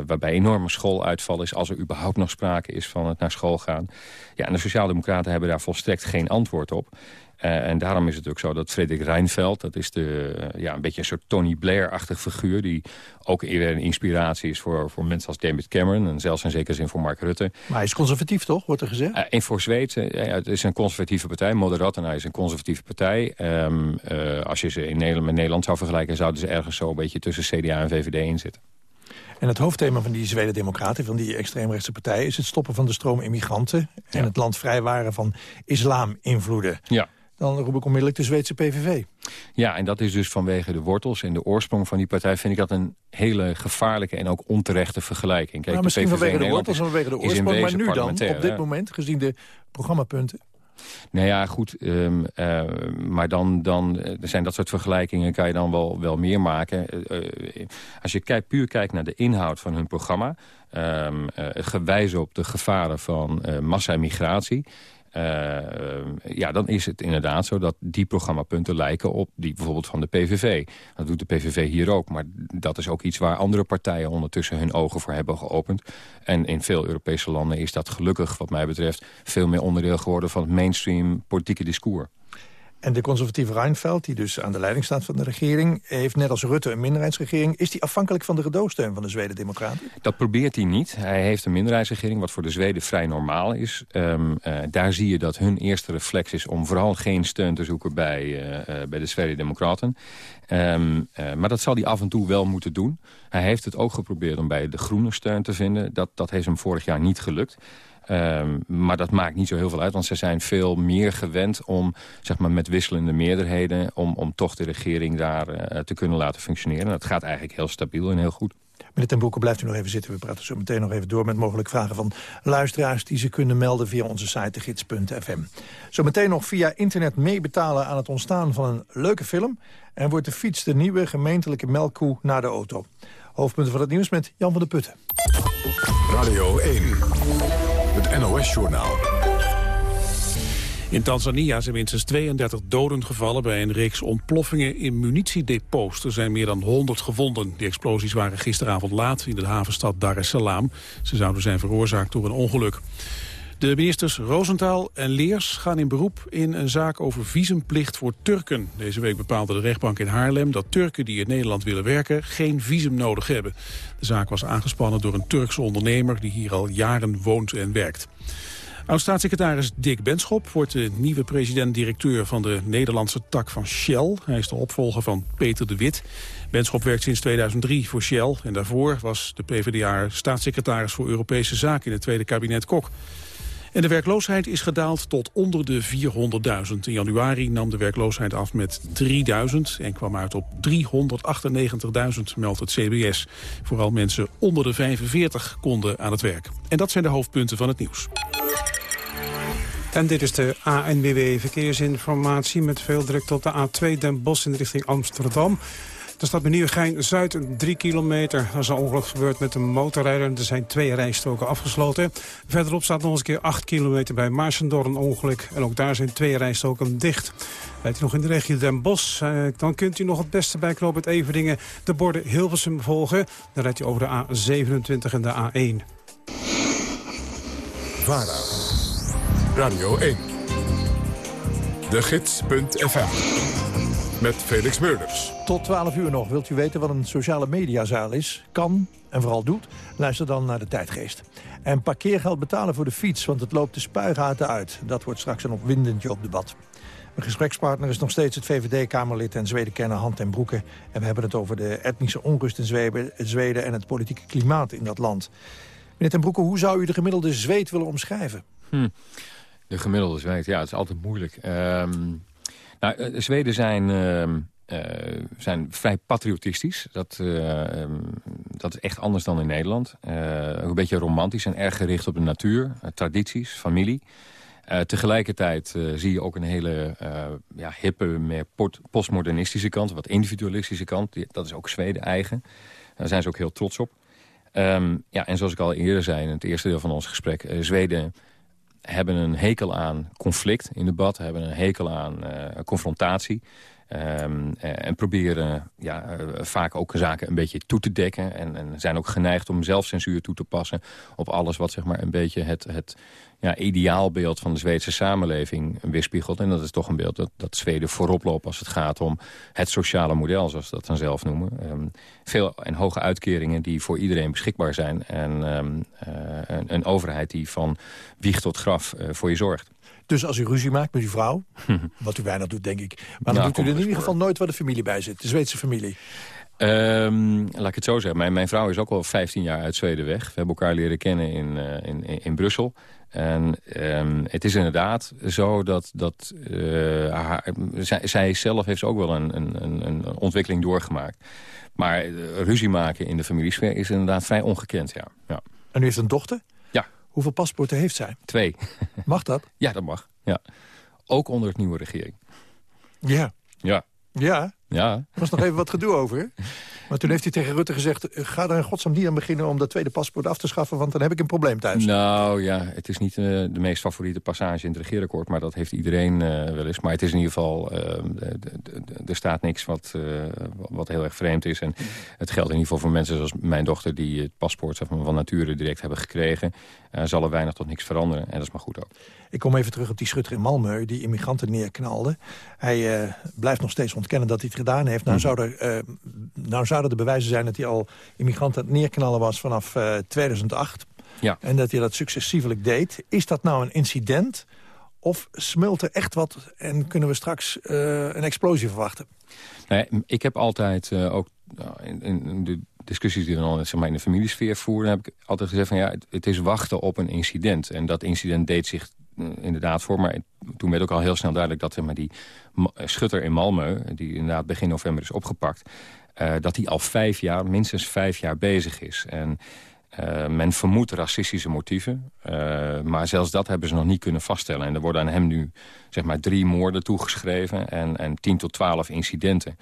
waarbij enorme schooluitval is, als er überhaupt nog sprake is van het naar school gaan. Ja, en de Sociaaldemocraten hebben daar volstrekt geen antwoord op. Uh, en daarom is het ook zo dat Frederik Reinfeldt... dat is de, uh, ja, een beetje een soort Tony Blair-achtig figuur... die ook eerder een inspiratie is voor, voor mensen als David Cameron... en zelfs in zekere zin voor Mark Rutte. Maar hij is conservatief, toch? Wordt er gezegd? Uh, en voor Zweden, ja, het is een conservatieve partij. Moderaten is een conservatieve partij. Um, als je ze in Nederland, met Nederland zou vergelijken... zouden ze ergens zo een beetje tussen CDA en VVD in zitten. En het hoofdthema van die Zweden-democraten, van die extreemrechtse partij... is het stoppen van de stroom immigranten... en het land vrijwaren van islam-invloeden. Ja. Dan roep ik onmiddellijk de Zweedse PVV. Ja, en dat is dus vanwege de wortels en de oorsprong van die partij... vind ik dat een hele gevaarlijke en ook onterechte vergelijking. Kijk, nou, misschien vanwege de wortels en vanwege de oorsprong, maar nu dan, op dit moment, gezien de programmapunten... Nou ja, goed. Um, uh, maar dan, dan er zijn dat soort vergelijkingen kan je dan wel, wel meer maken. Uh, uh, als je kijkt, puur kijkt naar de inhoud van hun programma... Um, het gewijzen op de gevaren van massa-migratie... Uh, ja, dan is het inderdaad zo dat die programmapunten lijken op die bijvoorbeeld van de PVV. Dat doet de PVV hier ook, maar dat is ook iets waar andere partijen ondertussen hun ogen voor hebben geopend. En in veel Europese landen is dat gelukkig, wat mij betreft, veel meer onderdeel geworden van het mainstream politieke discours. En de conservatieve Reinfeldt, die dus aan de leiding staat van de regering... heeft net als Rutte een minderheidsregering. Is die afhankelijk van de gedoogsteun van de Zweden-democraten? Dat probeert hij niet. Hij heeft een minderheidsregering, wat voor de Zweden vrij normaal is. Um, uh, daar zie je dat hun eerste reflex is om vooral geen steun te zoeken bij, uh, uh, bij de Zweden-democraten. Um, maar dat zal hij af en toe wel moeten doen. Hij heeft het ook geprobeerd om bij de groene steun te vinden. Dat, dat heeft hem vorig jaar niet gelukt. Um, maar dat maakt niet zo heel veel uit, want ze zijn veel meer gewend om zeg maar, met wisselende meerderheden... om, om toch de regering daar uh, te kunnen laten functioneren. Dat gaat eigenlijk heel stabiel en heel goed. Meneer Ten Broeke, blijft u nog even zitten. We praten zo meteen nog even door met mogelijk vragen van luisteraars... die ze kunnen melden via onze site gids.fm. Zometeen nog via internet meebetalen aan het ontstaan van een leuke film... en wordt de fiets de nieuwe gemeentelijke melkkoe naar de auto. Hoofdpunten van het nieuws met Jan van der Putten. Radio 1. Het NOS-journaal. In Tanzania zijn minstens 32 doden gevallen bij een reeks ontploffingen in munitiedepots. Er zijn meer dan 100 gewonden. Die explosies waren gisteravond laat in de havenstad Dar es Salaam. Ze zouden zijn veroorzaakt door een ongeluk. De ministers Roosentaal en Leers gaan in beroep in een zaak over visumplicht voor Turken. Deze week bepaalde de rechtbank in Haarlem dat Turken die in Nederland willen werken geen visum nodig hebben. De zaak was aangespannen door een Turkse ondernemer die hier al jaren woont en werkt. Oud-staatssecretaris Dick Benschop wordt de nieuwe president-directeur van de Nederlandse tak van Shell. Hij is de opvolger van Peter de Wit. Benschop werkt sinds 2003 voor Shell en daarvoor was de PvdA staatssecretaris voor Europese Zaken in het tweede kabinet Kok. En de werkloosheid is gedaald tot onder de 400.000. In januari nam de werkloosheid af met 3.000 en kwam uit op 398.000, meldt het CBS. Vooral mensen onder de 45 konden aan het werk. En dat zijn de hoofdpunten van het nieuws. En dit is de ANWB Verkeersinformatie met veel druk op de A2 Den Bosch in richting Amsterdam. Er staat bij Nieuwegein-Zuid 3 kilometer. Er is een ongeluk gebeurd met een motorrijder. Er zijn twee rijstroken afgesloten. Verderop staat nog eens een keer 8 kilometer bij Maarsen een ongeluk. En ook daar zijn twee rijstroken dicht. Rijdt u nog in de regio Den Bosch, eh, dan kunt u nog het beste bij het Everdingen de borden Hilversum volgen. Dan rijdt u over de A27 en de A1. VARA, Radio 1, de gids.fm met Felix Meurders. Tot 12 uur nog. Wilt u weten wat een sociale mediazaal is? Kan en vooral doet? Luister dan naar de tijdgeest. En parkeergeld betalen voor de fiets, want het loopt de spuigaten uit. Dat wordt straks een opwindendje op debat. Mijn gesprekspartner is nog steeds het VVD-Kamerlid en Zweden-kenner Hand en Broeke. En we hebben het over de etnische onrust in Zweden en het politieke klimaat in dat land. Meneer ten Broeke, hoe zou u de gemiddelde Zweed willen omschrijven? Hm. De gemiddelde Zweed, ja, het is altijd moeilijk. Um, nou, eh, Zweden zijn, uh, uh, zijn vrij patriotistisch. Dat, uh, dat is echt anders dan in Nederland. een beetje romantisch en erg gericht op de natuur, tradities, familie. tegelijkertijd zie je ook een hele ja, hippe, meer postmodernistische kant. Wat individualistische kant. Dat is ook Zweden eigen. Daar zijn ze ook heel trots op. Um, ja, en zoals ik al eerder zei in het eerste deel van ons gesprek... Zweden hebben een hekel aan conflict in debat, hebben een hekel aan uh, confrontatie. Um, en proberen ja, uh, vaak ook zaken een beetje toe te dekken. En, en, zijn ook geneigd om zelfcensuur toe te passen op alles wat zeg maar, een beetje het, het ja, ideaalbeeld van de Zweedse samenleving weerspiegelt. En dat is toch een beeld dat, dat Zweden voorop loopt als het gaat om het sociale model, zoals ze dat dan zelf noemen. Um, veel en hoge uitkeringen die voor iedereen beschikbaar zijn. En um, uh, een, een, overheid die van wieg tot graf uh, voor je zorgt. Dus als u ruzie maakt met uw vrouw, wat u weinig doet denk ik... maar dan nou, doet u er in ieder geval nooit waar de familie bij zit, de Zweedse familie. Um, laat ik het zo zeggen. Mijn, mijn, vrouw is ook al 15 jaar uit Zweden weg. We hebben elkaar leren kennen in, uh, in, in Brussel. En ehm, het is inderdaad zo dat, dat haar, zij, zij, zelf heeft ook wel een, een, een ontwikkeling doorgemaakt. Maar ruzie maken in de familiesfeer is inderdaad vrij ongekend, ja. ja. En u heeft een dochter? Ja. Hoeveel paspoorten heeft zij? Twee. Mag dat? Ja, dat mag. Ja. Ook onder het nieuwe regering. Ja. Ja. Ja? Ja. Er was nog even wat gedoe over, hè? Maar toen heeft hij tegen Rutte gezegd... ga er in godsnaam niet aan beginnen om dat tweede paspoort af te schaffen... want dan heb ik een probleem thuis. Nou ja, het is niet uh, de meest favoriete passage in het regeerakkoord... maar dat heeft iedereen uh, wel eens. Maar het is in ieder geval... Er staat niks wat, wat heel erg vreemd is. En het geldt in ieder geval voor mensen zoals mijn dochter... die het paspoort zeg maar, van nature direct hebben gekregen. zal er weinig tot niks veranderen. En dat is maar goed ook. Ik kom even terug op die schutter in Malmö... die immigranten neerknalde. Hij blijft nog steeds ontkennen dat hij het gedaan heeft. Nou, zou er, nou zou zouden de bewijzen zijn dat hij al immigranten neerknallen was vanaf 2008. Ja. En dat hij dat successievelijk deed. Is dat nou een incident of smult er echt wat en kunnen we straks een explosie verwachten? Nee, ik heb altijd ook nou, in, in, de discussies die we dan zeg maar, in de familiesfeer voeren... heb ik altijd gezegd van ja, het, het is wachten op een incident. En dat incident deed zich inderdaad voor. Maar toen werd ook al heel snel duidelijk dat maar, die schutter in Malmö... die inderdaad begin november is opgepakt... Uh, dat hij al vijf jaar, minstens vijf jaar bezig is. En men vermoedt racistische motieven. Maar zelfs dat hebben ze nog niet kunnen vaststellen. En er worden aan hem nu zeg maar, drie moorden toegeschreven en, en tien tot twaalf incidenten.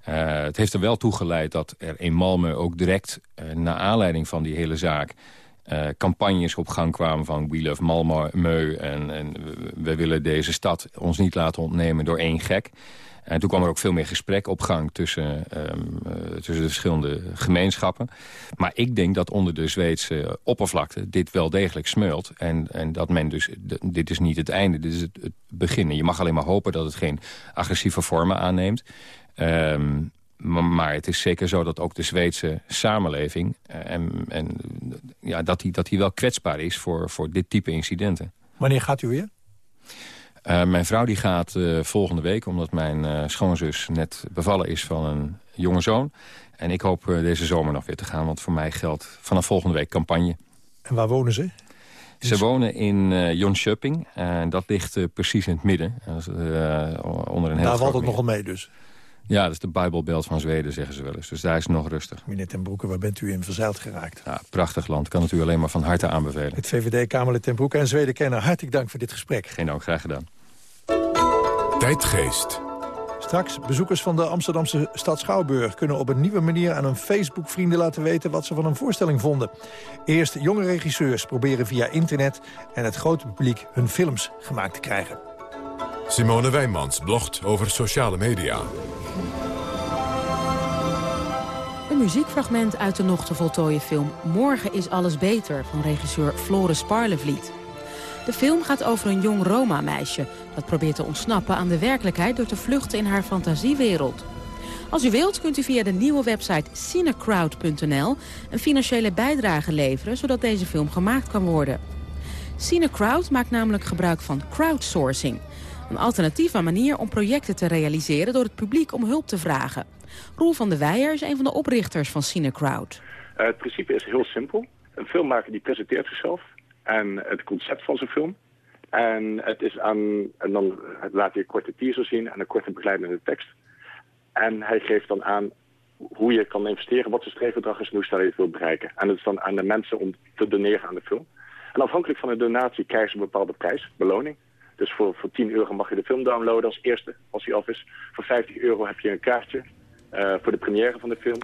het heeft er wel toe geleid dat er in Malmö ook direct... naar aanleiding van die hele zaak... campagnes op gang kwamen van We Love Malmö en, en we willen deze stad ons niet laten ontnemen door één gek. En toen kwam er ook veel meer gesprek op gang tussen, um, uh, tussen de verschillende gemeenschappen. Maar ik denk dat onder de Zweedse oppervlakte dit wel degelijk smeult. En, en dat men dus, dit is niet het einde, dit is het, begin. je mag alleen maar hopen dat het geen agressieve vormen aanneemt. Um, maar het is zeker zo dat ook de Zweedse samenleving... Uh, en, en, ja, dat, die, dat die wel kwetsbaar is voor, voor dit type incidenten. Wanneer gaat u weer? Uh, mijn vrouw die gaat uh, volgende week, omdat mijn uh, schoonzus net bevallen is van een jonge zoon. En ik hoop deze zomer nog weer te gaan, want voor mij geldt vanaf volgende week campagne. En waar wonen ze? Ze wonen in uh, Jönköping. En dat ligt precies in het midden. onder een heel Daar valt het nogal mee dus? Ja, dat is de Bijbelbelt van Zweden, zeggen ze wel eens. Dus daar is het nog rustig. Meneer Ten Broeke, waar bent u in verzeild geraakt? Ja, prachtig land. Kan het u alleen maar van harte aanbevelen. Het VVD-Kamerlid Ten Broeke en Zweden-kenner, hartelijk dank voor dit gesprek. Geen dank, graag gedaan. Tijdgeest. Straks, bezoekers van de Amsterdamse stad Schouwburg... kunnen op een nieuwe manier aan hun Facebook-vrienden laten weten... wat ze van een voorstelling vonden. Eerst jonge regisseurs proberen via internet en het grote publiek... hun films gemaakt te krijgen. Simone Wijnmans blogt over sociale media. Een muziekfragment uit de nog te voltooien film Morgen is alles beter... van regisseur Floris Parlevliet. De film gaat over een jong Roma-meisje... dat probeert te ontsnappen aan de werkelijkheid... door te vluchten in haar fantasiewereld. Als u wilt kunt u via de nieuwe website cinecrowd.nl... een financiële bijdrage leveren... zodat deze film gemaakt kan worden. Cinecrowd maakt namelijk gebruik van crowdsourcing... een alternatieve manier om projecten te realiseren... door het publiek om hulp te vragen. Roel van der Weijer is een van de oprichters van Cinecrowd. Uh, het principe is heel simpel. Een filmmaker die presenteert zichzelf en het concept van zijn film. En het is aan, en dan laat hij een korte teaser zien en een korte begeleidende tekst. En hij geeft dan aan hoe je kan investeren, wat zijn streefbedrag is en hoe snel je het wil bereiken. En het is dan aan de mensen om te doneren aan de film. En afhankelijk van de donatie krijgen ze een bepaalde prijs, beloning. Dus voor, voor 10 euro mag je de film downloaden als eerste, als hij af is. Voor 50 euro heb je een kaartje uh, voor de première van de film.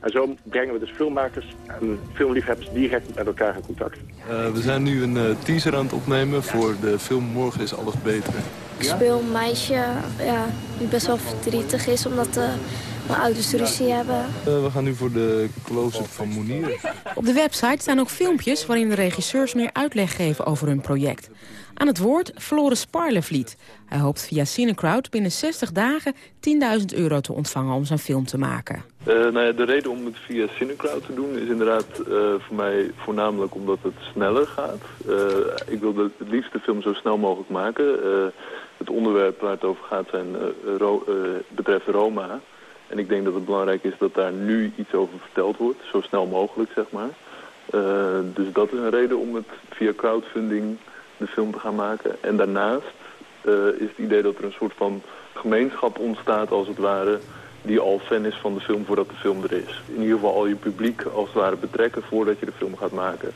En zo brengen we dus filmmakers en filmliefhebbers direct met elkaar in contact. Uh, we zijn nu een uh, teaser aan het opnemen voor de film Morgen is alles beter. Ik speel een meisje ja, die best wel verdrietig is omdat uh, mijn ouders ruzie hebben. we gaan nu voor de close-up van Monier. Op de website staan ook filmpjes waarin de regisseurs meer uitleg geven over hun project. Aan het woord Floris Parlevliet. Hij hoopt via Cinecrowd binnen 60 dagen 10.000 euro te ontvangen om zijn film te maken. Uh, nou ja, de reden om het via Cinecrowd te doen is inderdaad uh, voor mij voornamelijk omdat het sneller gaat. Uh, ik wil de, het liefst de film zo snel mogelijk maken. het onderwerp waar het over gaat betreft Roma. En ik denk dat het belangrijk is dat daar nu iets over verteld wordt, zo snel mogelijk zeg maar. dus dat is een reden om het via crowdfunding de film te gaan maken. En daarnaast is het idee dat er een soort van gemeenschap ontstaat als het ware die al fan is van de film voordat de film er is. In ieder geval al je publiek als het ware betrekken voordat je de film gaat maken.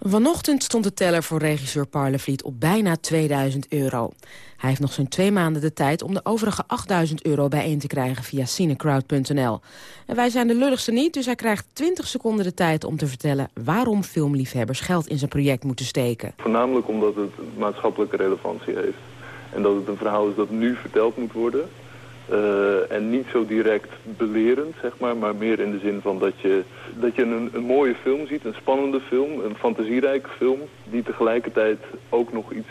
Vanochtend stond de teller voor regisseur Parlevliet op bijna 2000 euro. Hij heeft nog zo'n twee maanden de tijd om de overige 8000 euro bijeen te krijgen via cinecrowd.nl. En wij zijn de lulligste niet, dus hij krijgt 20 seconden de tijd om te vertellen waarom filmliefhebbers geld in zijn project moeten steken. Voornamelijk omdat het maatschappelijke relevantie heeft. En dat het een verhaal is dat nu verteld moet worden. Uh, en niet zo direct belerend, zeg maar, maar meer in de zin van dat je, dat je een, een mooie film ziet, een spannende film, een fantasierijke film, die tegelijkertijd ook nog iets,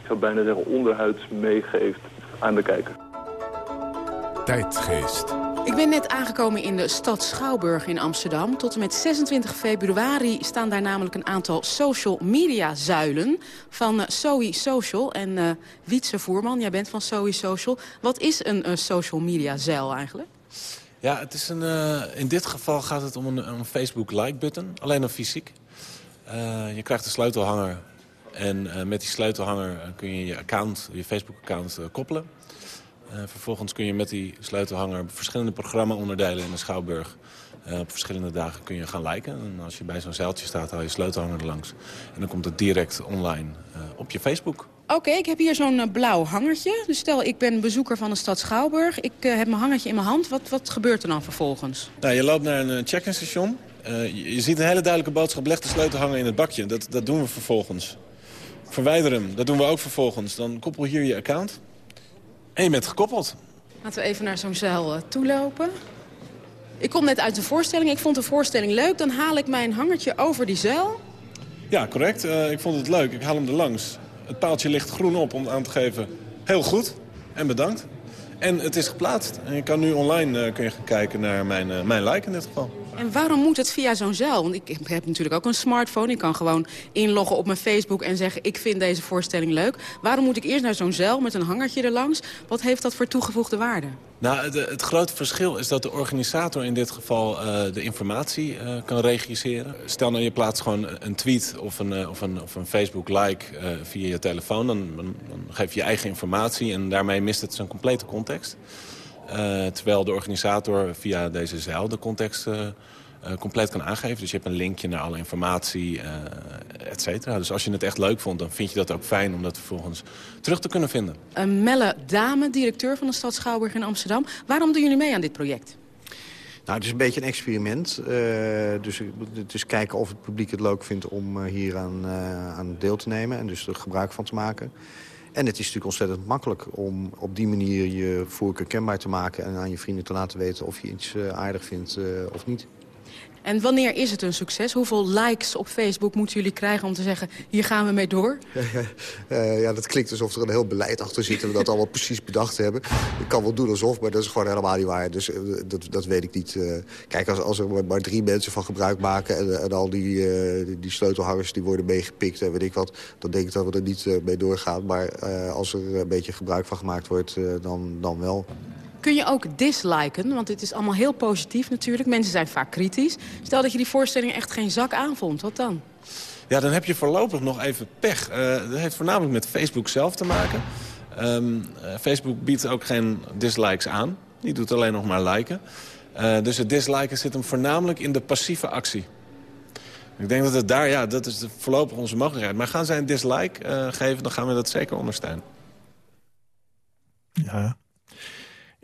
ik zou bijna zeggen, onderhuids meegeeft aan de kijker. Tijdgeest. Ik ben net aangekomen in de stad Schouwburg in Amsterdam. Tot en met 26 februari staan daar namelijk een aantal social media zuilen van uh, Zoe Social. En uh, Wietse Voerman, jij bent van Zoe Social. Wat is een social media zuil eigenlijk? Ja, het is een, uh, in dit geval gaat het om een, een Facebook like-button, alleen dan fysiek. Je krijgt een sleutelhanger en met die sleutelhanger kun je je account, je Facebook-account koppelen. Uh, vervolgens kun je met die sleutelhanger verschillende programma-onderdelen in de Schouwburg... Uh, op verschillende dagen kun je gaan liken. En als je bij zo'n zeiltje staat, haal je sleutelhanger er langs. En dan komt het direct online uh, op je Facebook. Oké, okay, ik heb hier zo'n blauw hangertje. Dus stel, ik ben bezoeker van de stad Schouwburg. Ik heb mijn hangertje in mijn hand. Wat, wat gebeurt er dan vervolgens? Nou, je loopt naar een check-in station. Je, je, ziet een hele duidelijke boodschap. Leg de sleutelhanger in het bakje. Dat, dat doen we vervolgens. Verwijder hem. Dat doen we ook vervolgens. Dan koppel hier je account. En je bent gekoppeld. Laten we even naar zo'n zeil uh, toelopen. Ik kom net uit de voorstelling. Ik vond de voorstelling leuk. Dan haal ik mijn hangertje over die zeil. Ja, correct. Uh, ik vond het leuk. Ik haal hem er langs. Het paaltje ligt groen op om aan te geven. Heel goed. En bedankt. En het is geplaatst. En je kan nu online uh, kun je gaan kijken naar mijn, uh, mijn like in dit geval. En waarom moet het via zo'n zeil? Want ik heb natuurlijk ook een smartphone. Ik kan gewoon inloggen op mijn Facebook en zeggen... ik vind deze voorstelling leuk. Waarom moet ik eerst naar zo'n zeil met een hangertje erlangs? Wat heeft dat voor toegevoegde waarde? Nou, de, het grote verschil is dat de organisator in dit geval uh, de informatie uh, kan regisseren. Stel nou je plaatst gewoon een tweet of een, uh, of een, of een Facebook-like via je telefoon. Dan, dan, dan, geef je je eigen informatie en daarmee mist het zijn complete context. Uh, terwijl de organisator via deze zeil de context uh, uh, compleet kan aangeven. Dus je hebt een linkje naar alle informatie, et cetera. Dus als je het echt leuk vond, dan vind je dat ook fijn om dat vervolgens terug te kunnen vinden. Melle Dame, directeur van de stad Schouwburg in Amsterdam. Waarom doen jullie mee aan dit project? Nou, het is een beetje een experiment. Uh, dus het is kijken of het publiek het leuk vindt om uh, hier aan, uh, aan deel te nemen. En dus er gebruik van te maken. En het is natuurlijk ontzettend makkelijk om op die manier je voorkeur kenbaar te maken... en aan je vrienden te laten weten of je iets uh, aardig vindt uh, of niet. En wanneer is het een succes? Hoeveel likes op Facebook moeten jullie krijgen om te zeggen... hier gaan we mee door? uh, ja, dat klinkt alsof er een heel beleid achter zit... en we dat allemaal precies bedacht hebben. Ik kan wel doen alsof, maar dat is gewoon helemaal niet waar. Dus uh, dat, dat weet ik niet. Kijk, als, als er maar drie mensen van gebruik maken... en, en al die, die, die, sleutelhangers die worden meegepikt en weet ik wat... dan denk ik dat we er niet mee doorgaan. Maar als er een beetje gebruik van gemaakt wordt, dan, dan wel. Kun je ook disliken? Want dit is allemaal heel positief natuurlijk. Mensen zijn vaak kritisch. Stel dat je die voorstelling echt geen zak aanvond. Wat dan? Ja, dan heb je voorlopig nog even pech. Uh, dat heeft voornamelijk met Facebook zelf te maken. Um, uh, Facebook biedt ook geen dislikes aan. Die doet alleen nog maar liken. Uh, dus het disliken zit hem voornamelijk in de passieve actie. Ik denk dat het daar, ja, dat is voorlopig onze mogelijkheid. Maar gaan zij een dislike geven, dan gaan we dat zeker ondersteunen. Ja,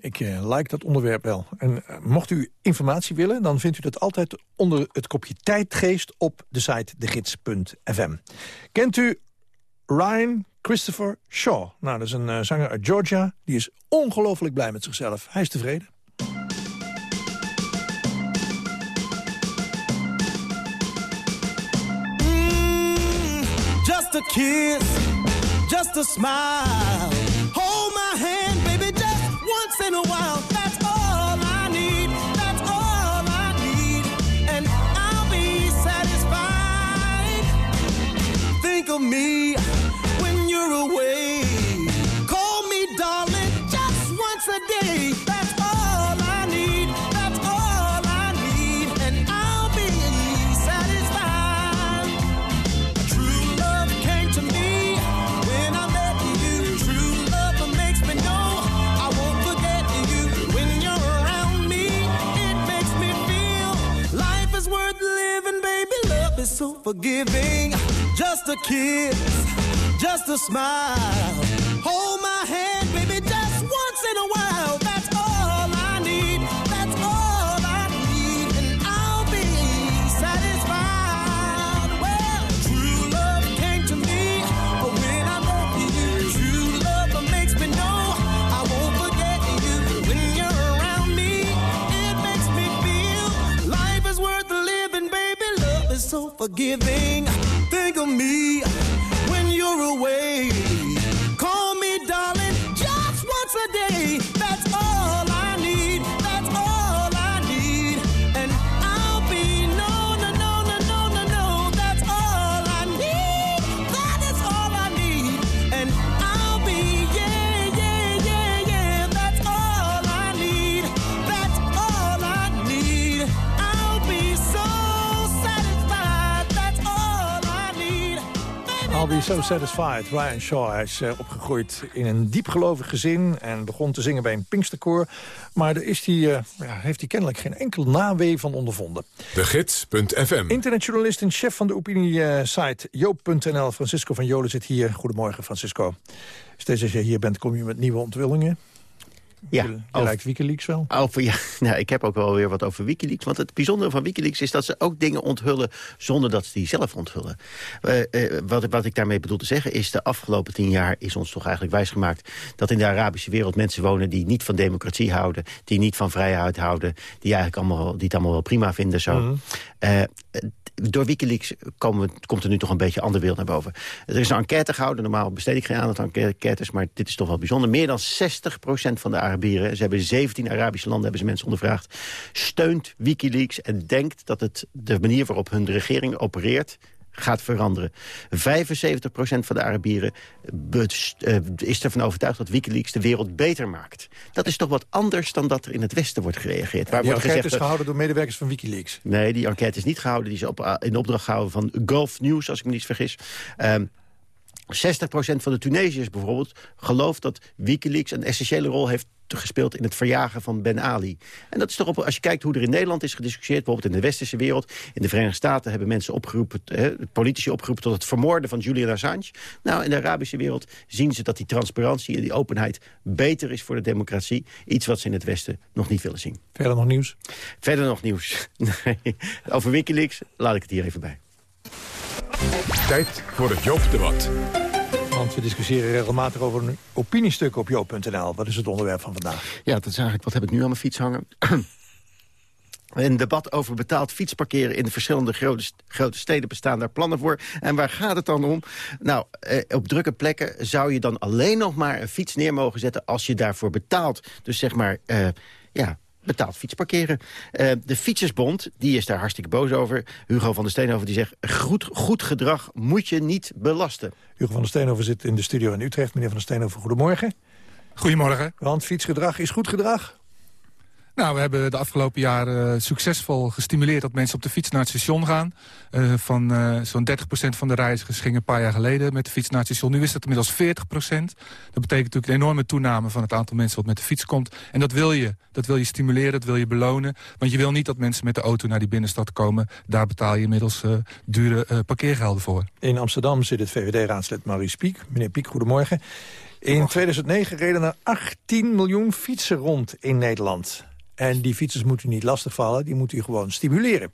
ik uh, like dat onderwerp wel. En uh, mocht u informatie willen, dan vindt u dat altijd onder het kopje tijdgeest op de site degids.fm. Kent u Ryan Christopher Shaw? Nou, dat is een uh, zanger uit Georgia. Die is ongelooflijk blij met zichzelf. Hij is tevreden. Mm, just a kiss, just a smile. Once in a while. Forgiving. Just a kiss, just a smile. Hold so forgiving. Think of me when you're away. Call me darling just once a day. That's all be so satisfied. Ryan Shaw hij is eh, opgegroeid in een diepgelovig gezin... en begon te zingen bij een Pinksterkoor. Maar daar is hij, eh, ja, heeft hij kennelijk geen enkel nawee van ondervonden. De Gids.fm. Internetjournalist en chef van de opiniesite Joop.nl, Francisco van Jolen, zit hier. Goedemorgen, Francisco. Steeds als je hier bent, kom je met nieuwe ontwillingen. Ja, Je, je lijkt Wikileaks wel. Over, ja, nou, ik heb ook wel weer wat over Wikileaks. Want het bijzondere van Wikileaks is dat ze ook dingen onthullen... zonder dat ze die zelf onthullen. Eh, eh, wat, wat ik daarmee bedoel te zeggen is... de afgelopen tien jaar is ons toch eigenlijk wijsgemaakt... dat in de Arabische wereld mensen wonen die niet van democratie houden... die niet van vrijheid houden... die, eigenlijk allemaal, die het allemaal wel prima vinden zo. Mhm. Eh, door Wikileaks komen komt er nu toch een beetje ander beeld naar boven. Er is een enquête gehouden. Normaal besteed ik geen aandacht aan enquêtes, maar dit is toch wel bijzonder. Meer dan 60% van de Arabieren, ze hebben 17 Arabische landen hebben ze mensen ondervraagd, steunt Wikileaks en denkt dat het de manier waarop hun regering opereert gaat veranderen. 75% van de Arabieren eh, is ervan overtuigd dat Wikileaks de wereld beter maakt. Dat is toch wat anders dan dat er in het Westen wordt gereageerd. Waar Die wordt enquête gezegd is gehouden door medewerkers van Wikileaks. Nee, die enquête is niet gehouden. Die is op, uh, in opdracht gehouden van Gulf News, als ik me niet vergis. Ehm 60% van de Tunesiërs bijvoorbeeld gelooft dat Wikileaks een essentiële rol heeft gespeeld in het verjagen van Ben Ali. En dat is toch op, als je kijkt hoe er in Nederland is gediscussieerd, bijvoorbeeld in de westerse wereld, in de Verenigde Staten hebben mensen opgeroepen, eh, politici opgeroepen tot het vermoorden van Julian Assange. Nou, in de Arabische wereld zien ze dat die transparantie en die openheid beter is voor de democratie. Iets wat ze in het Westen nog niet willen zien. Verder nog nieuws? Verder nog nieuws. Nee. Over Wikileaks laat ik het hier even bij. Tijd voor het Joop-debat. Want we discussiëren regelmatig over een opiniestuk op joop.nl. Wat is het onderwerp van vandaag? Ja, dat is eigenlijk wat heb ik nu aan mijn fiets hangen. Een debat over betaald fietsparkeren in de verschillende grote, grote steden bestaan daar plannen voor. En waar gaat het dan om? Nou, eh, op drukke plekken zou je dan alleen nog maar een fiets neer mogen zetten als je daarvoor betaalt. Dus zeg maar, eh, ja, betaald fietsparkeren. Eh, de Fietsersbond, die is daar hartstikke boos over. Hugo van der Steenhoven die zegt, goed, goed gedrag moet je niet belasten. Hugo van der Steenhoven zit in de studio in Utrecht. Meneer van der Steenhoven, goedemorgen. Goedemorgen. Want fietsgedrag is goed gedrag? Nou, we hebben de afgelopen jaren eh, succesvol gestimuleerd dat mensen op de fiets naar het station gaan. Eh, van eh, zo'n 30% van de reizigers ging een paar jaar geleden met de fiets naar het station. Nu is dat inmiddels 40%. Dat betekent natuurlijk een enorme toename van het aantal mensen dat met de fiets komt. En dat wil je. Dat wil je stimuleren, dat wil je belonen. Want je wil niet dat mensen met de auto naar die binnenstad komen. Daar betaal je inmiddels dure parkeergelden voor. In Amsterdam zit het VVD-raadslid Maurice Piek. Meneer Piek, goedemorgen. In 2009 reden er 18 miljoen fietsen rond in Nederland. En die fietsers moet u niet lastigvallen, die moet u gewoon stimuleren.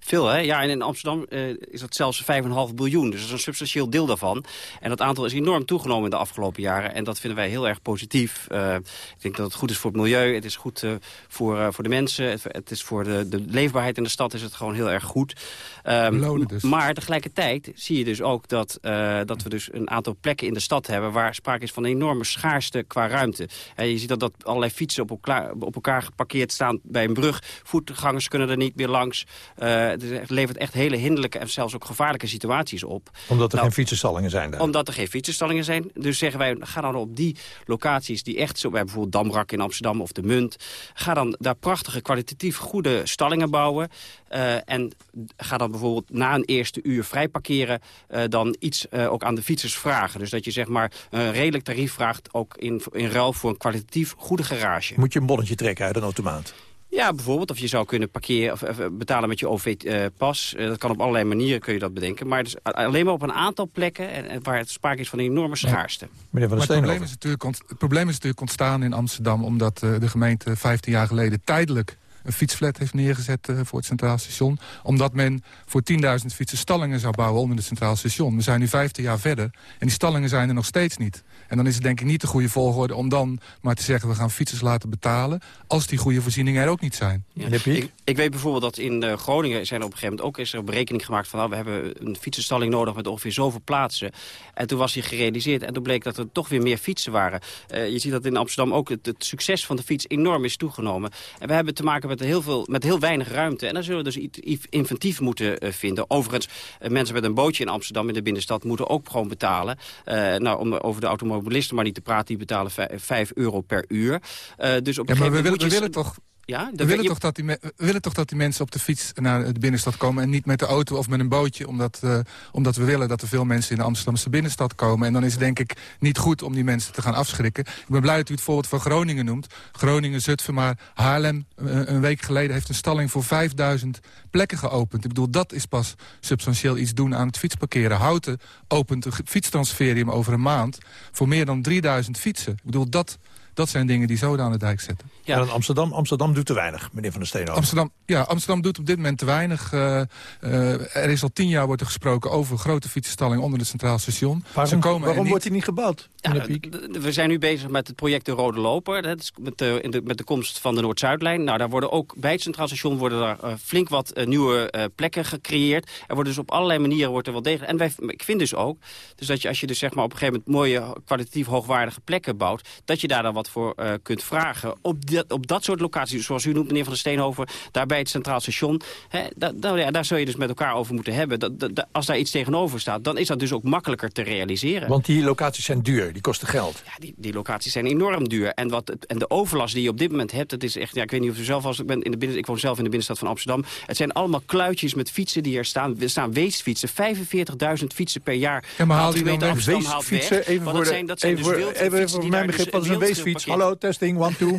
Veel, hè? Ja, en in Amsterdam eh, is dat zelfs 5,5 biljoen. Dus dat is een substantieel deel daarvan. En dat aantal is enorm toegenomen in de afgelopen jaren. En dat vinden wij heel erg positief. Eh, ik denk dat het goed is voor het milieu. Het is goed eh, voor, voor de mensen. Het, het is voor de, de leefbaarheid in de stad is het gewoon heel erg goed. Belonen dus. Maar tegelijkertijd zie je dus ook dat, dat we dus een aantal plekken in de stad hebben... waar sprake is van een enorme schaarste qua ruimte. Hè, je ziet dat, dat allerlei fietsen op elkaar, op elkaar geparkeerd staan bij een brug. Voetgangers kunnen er niet meer langs. Het is echt- levert echt hele hinderlijke en zelfs ook gevaarlijke situaties op. Omdat er Nou, geen fietsenstallingen zijn daar. Omdat er geen fietsenstallingen zijn. Dus zeggen wij, ga dan op die locaties die echt zo... bij bijvoorbeeld Damrak in Amsterdam of De Munt... ga dan daar prachtige, kwalitatief goede stallingen bouwen. eh, en ga dan bijvoorbeeld na een eerste uur vrij parkeren... eh, dan iets eh, ook aan de fietsers vragen. Dus dat je zeg maar een redelijk tarief vraagt... ook in, in ruil voor een kwalitatief goede garage. Moet je een bonnetje trekken uit een automaat? Ja, bijvoorbeeld. Of je zou kunnen parkeren of, of, betalen met je OV-pas. dat kan op allerlei manieren kun je dat bedenken. Maar dus alleen maar op een aantal plekken en, en waar het sprake is van een enorme schaarste. Maar het, probleem is natuurlijk, het probleem is natuurlijk ontstaan in Amsterdam... omdat uh, de gemeente 15 jaar geleden tijdelijk een fietsflat heeft neergezet uh, voor het Centraal Station. Omdat men voor 10.000 fietsen stallingen zou bouwen onder het Centraal Station. We zijn nu 15 jaar verder en die stallingen zijn er nog steeds niet. En dan is het denk ik niet de goede volgorde om dan maar te zeggen... we gaan fietsers laten betalen als die goede voorzieningen er ook niet zijn. Ja. Ik, ik, weet bijvoorbeeld dat in uh, Groningen zijn er op een gegeven moment ook is er een berekening gemaakt van... Nou, we hebben een fietsenstalling nodig met ongeveer zoveel plaatsen. En toen was die gerealiseerd en toen bleek dat er toch weer meer fietsen waren. Uh, je ziet dat in Amsterdam ook het, het, succes van de fiets enorm is toegenomen. En we hebben te maken met heel, veel, met heel weinig ruimte. En daar zullen we dus iets inventief moeten uh, vinden. Overigens, mensen met een bootje in Amsterdam in de binnenstad moeten ook gewoon betalen. nou, om over de automobilisten maar niet te praten, die betalen 5 euro per uur. dus op een ja, maar we, willen, we willen toch ja, we, willen toch dat die we willen toch dat die mensen op de fiets naar de binnenstad komen... en niet met de auto of met een bootje, omdat, uh, omdat we willen dat er veel mensen in de Amsterdamse binnenstad komen. En dan is het denk ik niet goed om die mensen te gaan afschrikken. Ik ben blij dat u het voorbeeld van Groningen noemt. Groningen, Zutphen, maar Haarlem uh, een week geleden heeft een stalling voor 5000 plekken geopend. Ik bedoel, dat is pas substantieel iets doen aan het fietsparkeren. Houten opent een fietstransferium over een maand voor meer dan 3000 fietsen. Ik bedoel, dat dat zijn dingen die zoden aan de dijk zetten. Ja, en Amsterdam, Amsterdam doet te weinig, meneer Van der Steenhoven. Amsterdam, ja, Amsterdam doet op dit moment te weinig. Uh, uh, er is al tien jaar wordt er gesproken over grote fietsenstalling onder het Centraal Station. Waarom, waarom niet... wordt die niet gebouwd? Ja, we zijn nu bezig met het project De Rode Loper. Dat is met, de, in de, met de komst van de Noord-Zuidlijn. Nou, daar worden ook bij het Centraal Station worden daar uh, flink wat uh, nieuwe uh, plekken gecreëerd. Er worden dus op allerlei manieren wordt er wel degelijk. En wij, ik vind dus ook, dus dat je als je dus zeg maar op een gegeven moment mooie kwalitatief hoogwaardige plekken bouwt, dat je daar dan wat voor kunt vragen. Op, dat, op dat soort locaties, zoals u noemt, meneer Van der Steenhoven, daar bij het Centraal Station, hè, da, ja, daar zul je dus met elkaar over moeten hebben. Dat, als daar iets tegenover staat, dan is dat dus ook makkelijker te realiseren. Want die locaties zijn duur, die kosten geld. Ja, die, die locaties zijn enorm duur. En, wat, en de overlast die je op dit moment hebt, dat is echt, ja, ik weet niet of u zelf als ik ben in de binnen, ik woon zelf in de binnenstad van Amsterdam. Het zijn allemaal kluitjes met fietsen die er staan. Er staan weestfietsen, 45.000 fietsen per jaar. Ja, maar haal die dan weg? Even voor, de, zijn, dat zijn even, dus even voor mijn begrip, wat is een Hallo, testing, one, two.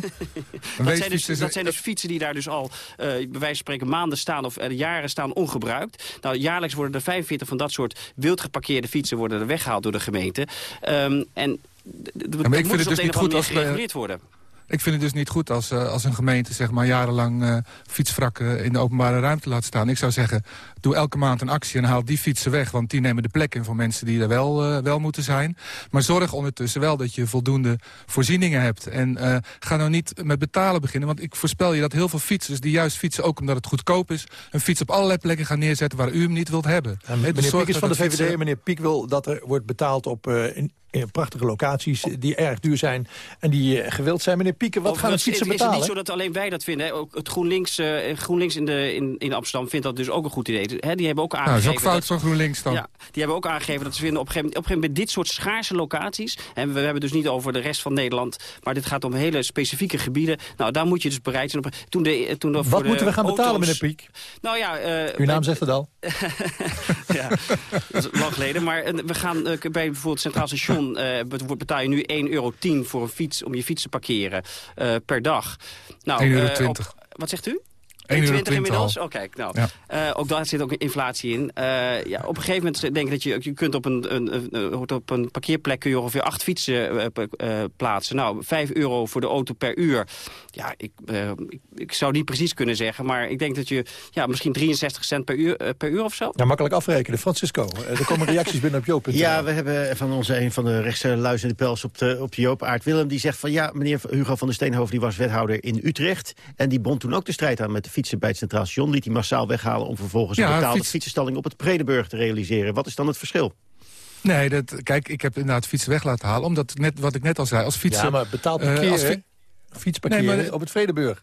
dat, zijn dus, dat zijn dus fietsen die daar dus al, uh, bij wijze van spreken, maanden staan of uh, jaren staan ongebruikt. Nou, jaarlijks worden er 45 van dat soort wild geparkeerde fietsen worden er weggehaald door de gemeente. Um, en ja, maar ik vind het dus niet goed als gereguleerd worden. Ik vind het dus niet goed als, als een gemeente zeg maar, jarenlang uh, fietsvrakken in de openbare ruimte laat staan. Ik zou zeggen, doe elke maand een actie en haal die fietsen weg. Want die nemen de plek in voor mensen die er wel, uh, wel moeten zijn. Maar zorg ondertussen wel dat je voldoende voorzieningen hebt. En ga nou niet met betalen beginnen. Want ik voorspel je dat heel veel fietsers die juist fietsen... ook omdat het goedkoop is, een fiets op allerlei plekken gaan neerzetten... waar u hem niet wilt hebben. Ja, meneer dus Piek is van de VVD. Fietsen... Meneer Piek wil dat er wordt betaald op in, in prachtige locaties die erg duur zijn en die gewild zijn. Meneer Pieken, wat gaan de fietsen betalen? Het is niet zo dat alleen wij dat vinden. Hè. Ook het GroenLinks, uh, GroenLinks in, de, in, in Amsterdam vindt dat dus ook een goed idee. Hè, die hebben ook aangegeven... Nou, dat is ook fout van GroenLinks dan. Ja, die hebben ook aangegeven dat ze vinden op een gegeven moment, moment dit soort schaarse locaties... en we, hebben dus niet over de rest van Nederland... maar dit gaat om hele specifieke gebieden. Nou, daar moet je dus bereid zijn. Op, toen de, toen de, wat moeten we gaan betalen, meneer Piek? Nou ja... Uh, Uw naam zegt het al. ja, dat is lang geleden. Maar uh, we gaan bij bijvoorbeeld Centraal Station... betaal je nu 1,10 euro voor een fiets om je fiets te parkeren uh, per dag. Nou, 1,20 euro. Uh, wat zegt u? 1,20 inmiddels? Oh, kijk, nou. Ja. Uh, ook daar zit ook inflatie in. Uh, ja, op een gegeven moment denk ik dat je, je kunt op een, een, een, op een parkeerplek kun je ongeveer acht fietsen uh, plaatsen. Nou, 5 euro voor de auto per uur. Ja, ik, ik, ik, zou niet precies kunnen zeggen, maar ik denk dat je ja, misschien 63 cent per uur, per uur of zo. Ja, makkelijk afrekenen. Francisco, er komen reacties binnen op Joop. Ja, we hebben van onze een van de rechtse luizen de pels op de, op de Joop, Aard Willem, die zegt van ja, meneer Hugo van der Steenhoven, die was wethouder in Utrecht. En die bond toen ook de strijd aan met de fietsen bij het Centraal Station. Liet die massaal weghalen om vervolgens ja, een betaalde fiets... fietsenstalling op het Predenburg te realiseren. Wat is dan het verschil? Nee, dat, kijk, ik heb inderdaad fietsen weg laten halen. Omdat, net wat ik net al zei, als fietsen... Ja, maar betaald parkeren, uh, fi fietsparkeren nee, maar, op het Vredeburg.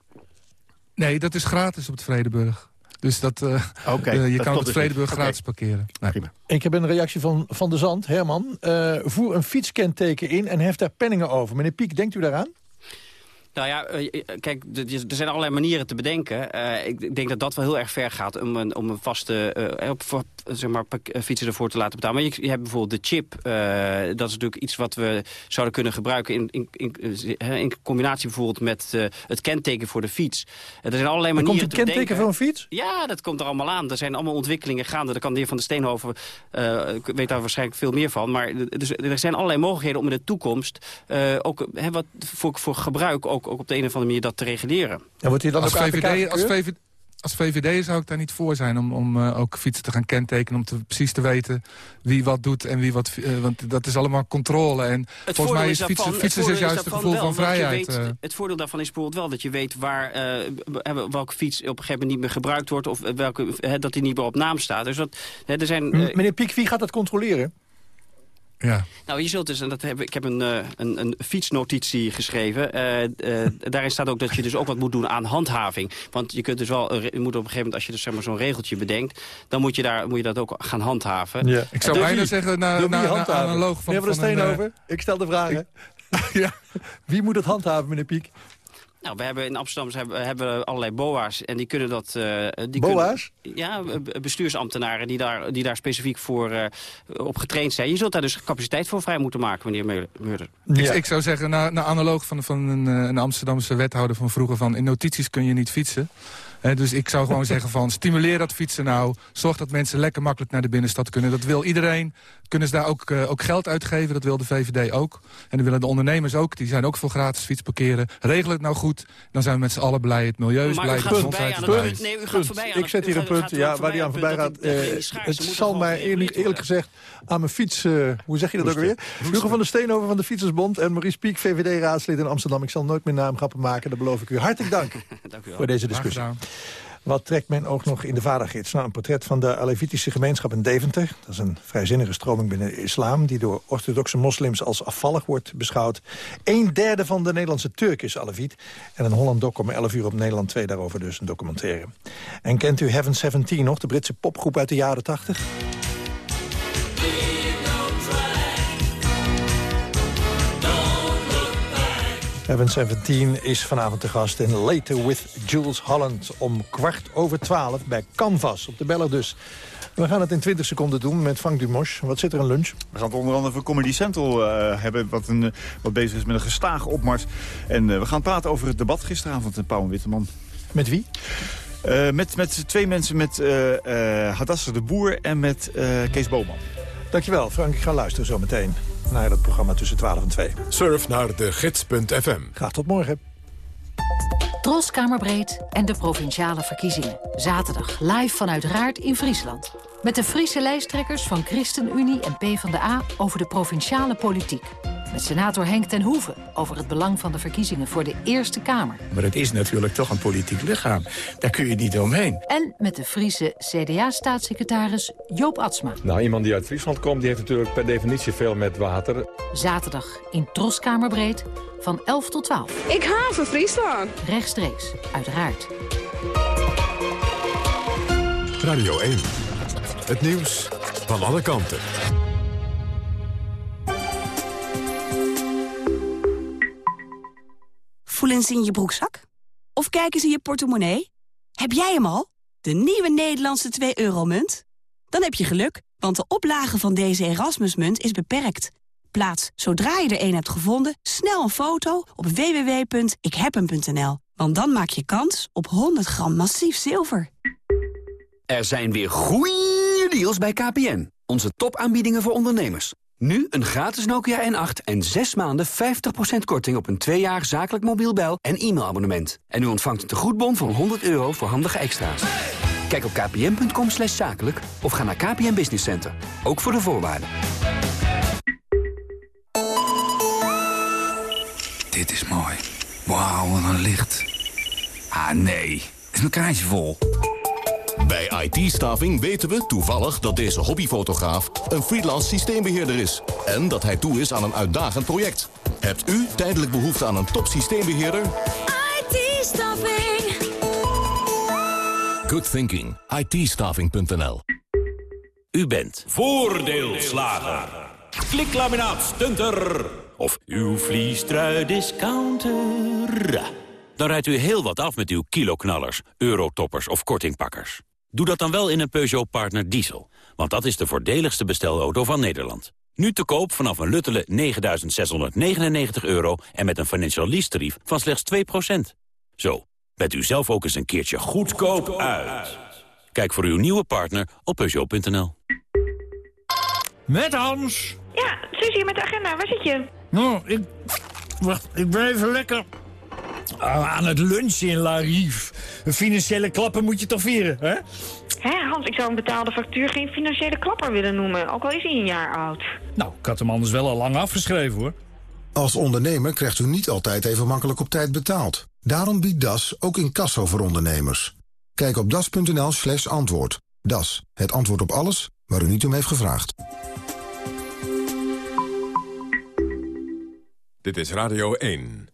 Nee, dat is gratis op het Vredeburg. Dus dat, uh, okay, uh, je dat kan op het Vredeburg okay. gratis parkeren. Nee. Prima. Ik heb een reactie van Van de Zand, Herman. Uh, voer een fietskenteken in en heft daar penningen over. Meneer Piek, denkt u daaraan? Nou ja, eh, kijk, er zijn allerlei manieren te bedenken. Uh, ik denk dat dat wel heel erg ver gaat om een, om een vaste uh, op, zeg maar, fietsen ervoor te laten betalen. Maar je, je hebt bijvoorbeeld de chip. dat is natuurlijk iets wat we zouden kunnen gebruiken in, in, in, in combinatie bijvoorbeeld met het kenteken voor de fiets. er zijn allerlei manieren komt een kenteken voor een fiets? Ja, dat komt er allemaal aan. Er zijn allemaal ontwikkelingen gaande. Daar kan de heer Van de Steenhoven, weet daar waarschijnlijk veel meer van. Maar dus, er zijn allerlei mogelijkheden om in de toekomst ook wat, voor, voor gebruik ook ook, op de een of andere manier dat te reguleren. En wordt hij dan als ook VVD, als VVD, als VVD zou ik daar niet voor zijn om, om uh, ook fietsen te gaan kentekenen... om te, precies te weten wie wat doet en wie wat... Uh, want dat is allemaal controle. En het volgens mij is fietsen, fietsen, fietsen is, juist het gevoel wel, van vrijheid. Weet, uh. Het voordeel daarvan is bijvoorbeeld wel dat je weet waar, welke fiets op een gegeven moment niet meer gebruikt wordt... of welke, dat die niet meer op naam staat. Dus dat, er zijn, Meneer Piek, wie gaat dat controleren? Ja. Nou, je zult dus, en dat heb, ik heb een, uh, een, een fietsnotitie geschreven. Uh, uh, daarin staat ook dat je dus ook wat moet doen aan handhaving. Want je kunt dus wel, je moet op een gegeven moment, als je dus zeg maar zo'n regeltje bedenkt, dan moet je, daar, moet je dat ook gaan handhaven. Ja. Ik zou bijna zeggen, naar na, na, analoog van... Meneer Van de Steen over, ik stel de vragen. ja. Wie moet het handhaven, meneer Piek? Nou, we hebben in Amsterdam hebben, hebben allerlei boa's en die kunnen dat... Uh, die boa's? Kunnen, ja, bestuursambtenaren die daar, die daar specifiek voor uh, op getraind zijn. Je zult daar dus capaciteit voor vrij moeten maken, meneer Meurder. Ja. Ik, ik, zou zeggen, na, na analoog van, van een, een Amsterdamse wethouder van vroeger... van in notities kun je niet fietsen dus ik zou gewoon zeggen van stimuleer dat fietsen nou. Zorg dat mensen lekker makkelijk naar de binnenstad kunnen. Dat wil iedereen. Kunnen ze daar ook, uh, ook geld uitgeven. Dat wil de VVD ook. En dat willen de ondernemers ook. Die zijn ook voor gratis fietsparkeren. Regel het nou goed. Dan zijn we met z'n allen blij. Het milieu is maar blij. De gezondheid is blij. Nee, u gaat voorbij aan Ik zet hier een punt ja, waar hij aan voorbij gaat. Uh, het zal mij eerlijk, eerlijk gezegd aan mijn fiets... Uh, hoe zeg je dat ook weer? Hugo van der Steenhoven van de Fietsersbond... en Maurice Piek, VVD-raadslid in Amsterdam. Ik zal nooit meer naamgrappen maken. Dat beloof ik u. Hartelijk dank, dank u voor deze discussie. Wat trekt men ook nog in de vadergids? Nou, een portret van de Alevitische gemeenschap in Deventer. Dat is een vrijzinnige stroming binnen de islam... die door orthodoxe moslims als afvallig wordt beschouwd. Een derde van de Nederlandse Turk is Aleviet. En een Holland Doc om 11 uur op Nederland 2 daarover dus een documentaire. En kent u Heaven 17 nog, de Britse popgroep uit de jaren 80? Heaven 17 is vanavond te gast in Later with Jules Holland... om kwart over twaalf bij Canvas op de Beller dus. We gaan het in 20 seconden doen met Frank Dumos. Wat zit er een lunch? We gaan het onder andere voor Comedy Central uh, hebben... Wat, een, wat bezig is met een gestage opmars. En uh, we gaan praten over het debat gisteravond in Pauw en Witteman. Met wie? Uh, met, met twee mensen, met Hadassa de Boer en met Kees Boman. Dankjewel, Frank. Ik ga luisteren zo meteen naar het programma tussen 12 en 2. Surf naar de gids.fm. Graag tot morgen. Troskamerbreed en de provinciale verkiezingen. Zaterdag live vanuit Raard in Friesland. Met de Friese lijsttrekkers van ChristenUnie en PvdA over de provinciale politiek. Met senator Henk ten Hoeven over het belang van de verkiezingen voor de Eerste Kamer. Maar het is natuurlijk toch een politiek lichaam. Daar kun je niet omheen. En met de Friese CDA-staatssecretaris Joop Atsma. Nou, iemand die uit Friesland komt, die heeft natuurlijk per definitie veel met water. Zaterdag in Troskamerbreed van 11 tot 12. Ik haven Friesland. Rechtstreeks, uiteraard. Radio 1. Het nieuws van alle kanten. Voelen ze in je broekzak? Of kijken ze in je portemonnee? Heb jij hem al? De nieuwe Nederlandse 2-euro-munt? Dan heb je geluk, want de oplage van deze Erasmusmunt is beperkt. Plaats, zodra je er een hebt gevonden, snel een foto op www.ikhebhem.nl. Want dan maak je kans op 100 gram massief zilver. Er zijn weer goeie deals bij KPN. Onze topaanbiedingen voor ondernemers. Nu een gratis Nokia N8 en 6 maanden 50% korting op een 2 jaar zakelijk mobiel bel- en e-mailabonnement. En u ontvangt een tegoedbon van 100 euro voor handige extra's. Kijk op kpn.com slash zakelijk of ga naar KPN Business Center. Ook voor de voorwaarden. Dit is mooi. Wauw, wat een licht. Ah, nee. Is mijn kaartje vol. Bij IT-staving weten we toevallig dat deze hobbyfotograaf een freelance systeembeheerder is. En dat hij toe is aan een uitdagend project. Hebt u tijdelijk behoefte aan een top systeembeheerder? IT-staving. Good thinking. it U bent voordeelslager. Kliklaminaat stunter of uw vliestrui discounter... dan rijdt u heel wat af met uw kiloknallers, eurotoppers of kortingpakkers. Doe dat dan wel in een Peugeot Partner Diesel. Want dat is de voordeligste bestelauto van Nederland. Nu te koop vanaf een luttele 9.699 euro... en met een financial lease tarief van slechts 2%. Zo, bent u zelf ook eens een keertje goedkoop uit. Kijk voor uw nieuwe partner op Peugeot.nl. Met Hans. Ja, Suzie met de agenda. Waar zit je? Nou, ik... Wacht, ik ben even lekker... Ah, aan het lunchen in La Rive. Een financiële klappen moet je toch vieren, hè? Hé, Hans, ik zou een betaalde factuur geen financiële klapper willen noemen. Ook al is hij een jaar oud. Nou, ik had hem anders wel al lang afgeschreven, hoor. Als ondernemer krijgt u niet altijd even makkelijk op tijd betaald. Daarom biedt DAS ook incasso voor ondernemers. Kijk op das.nl slash antwoord. DAS, het antwoord op alles waar u niet om heeft gevraagd. Dit is Radio 1.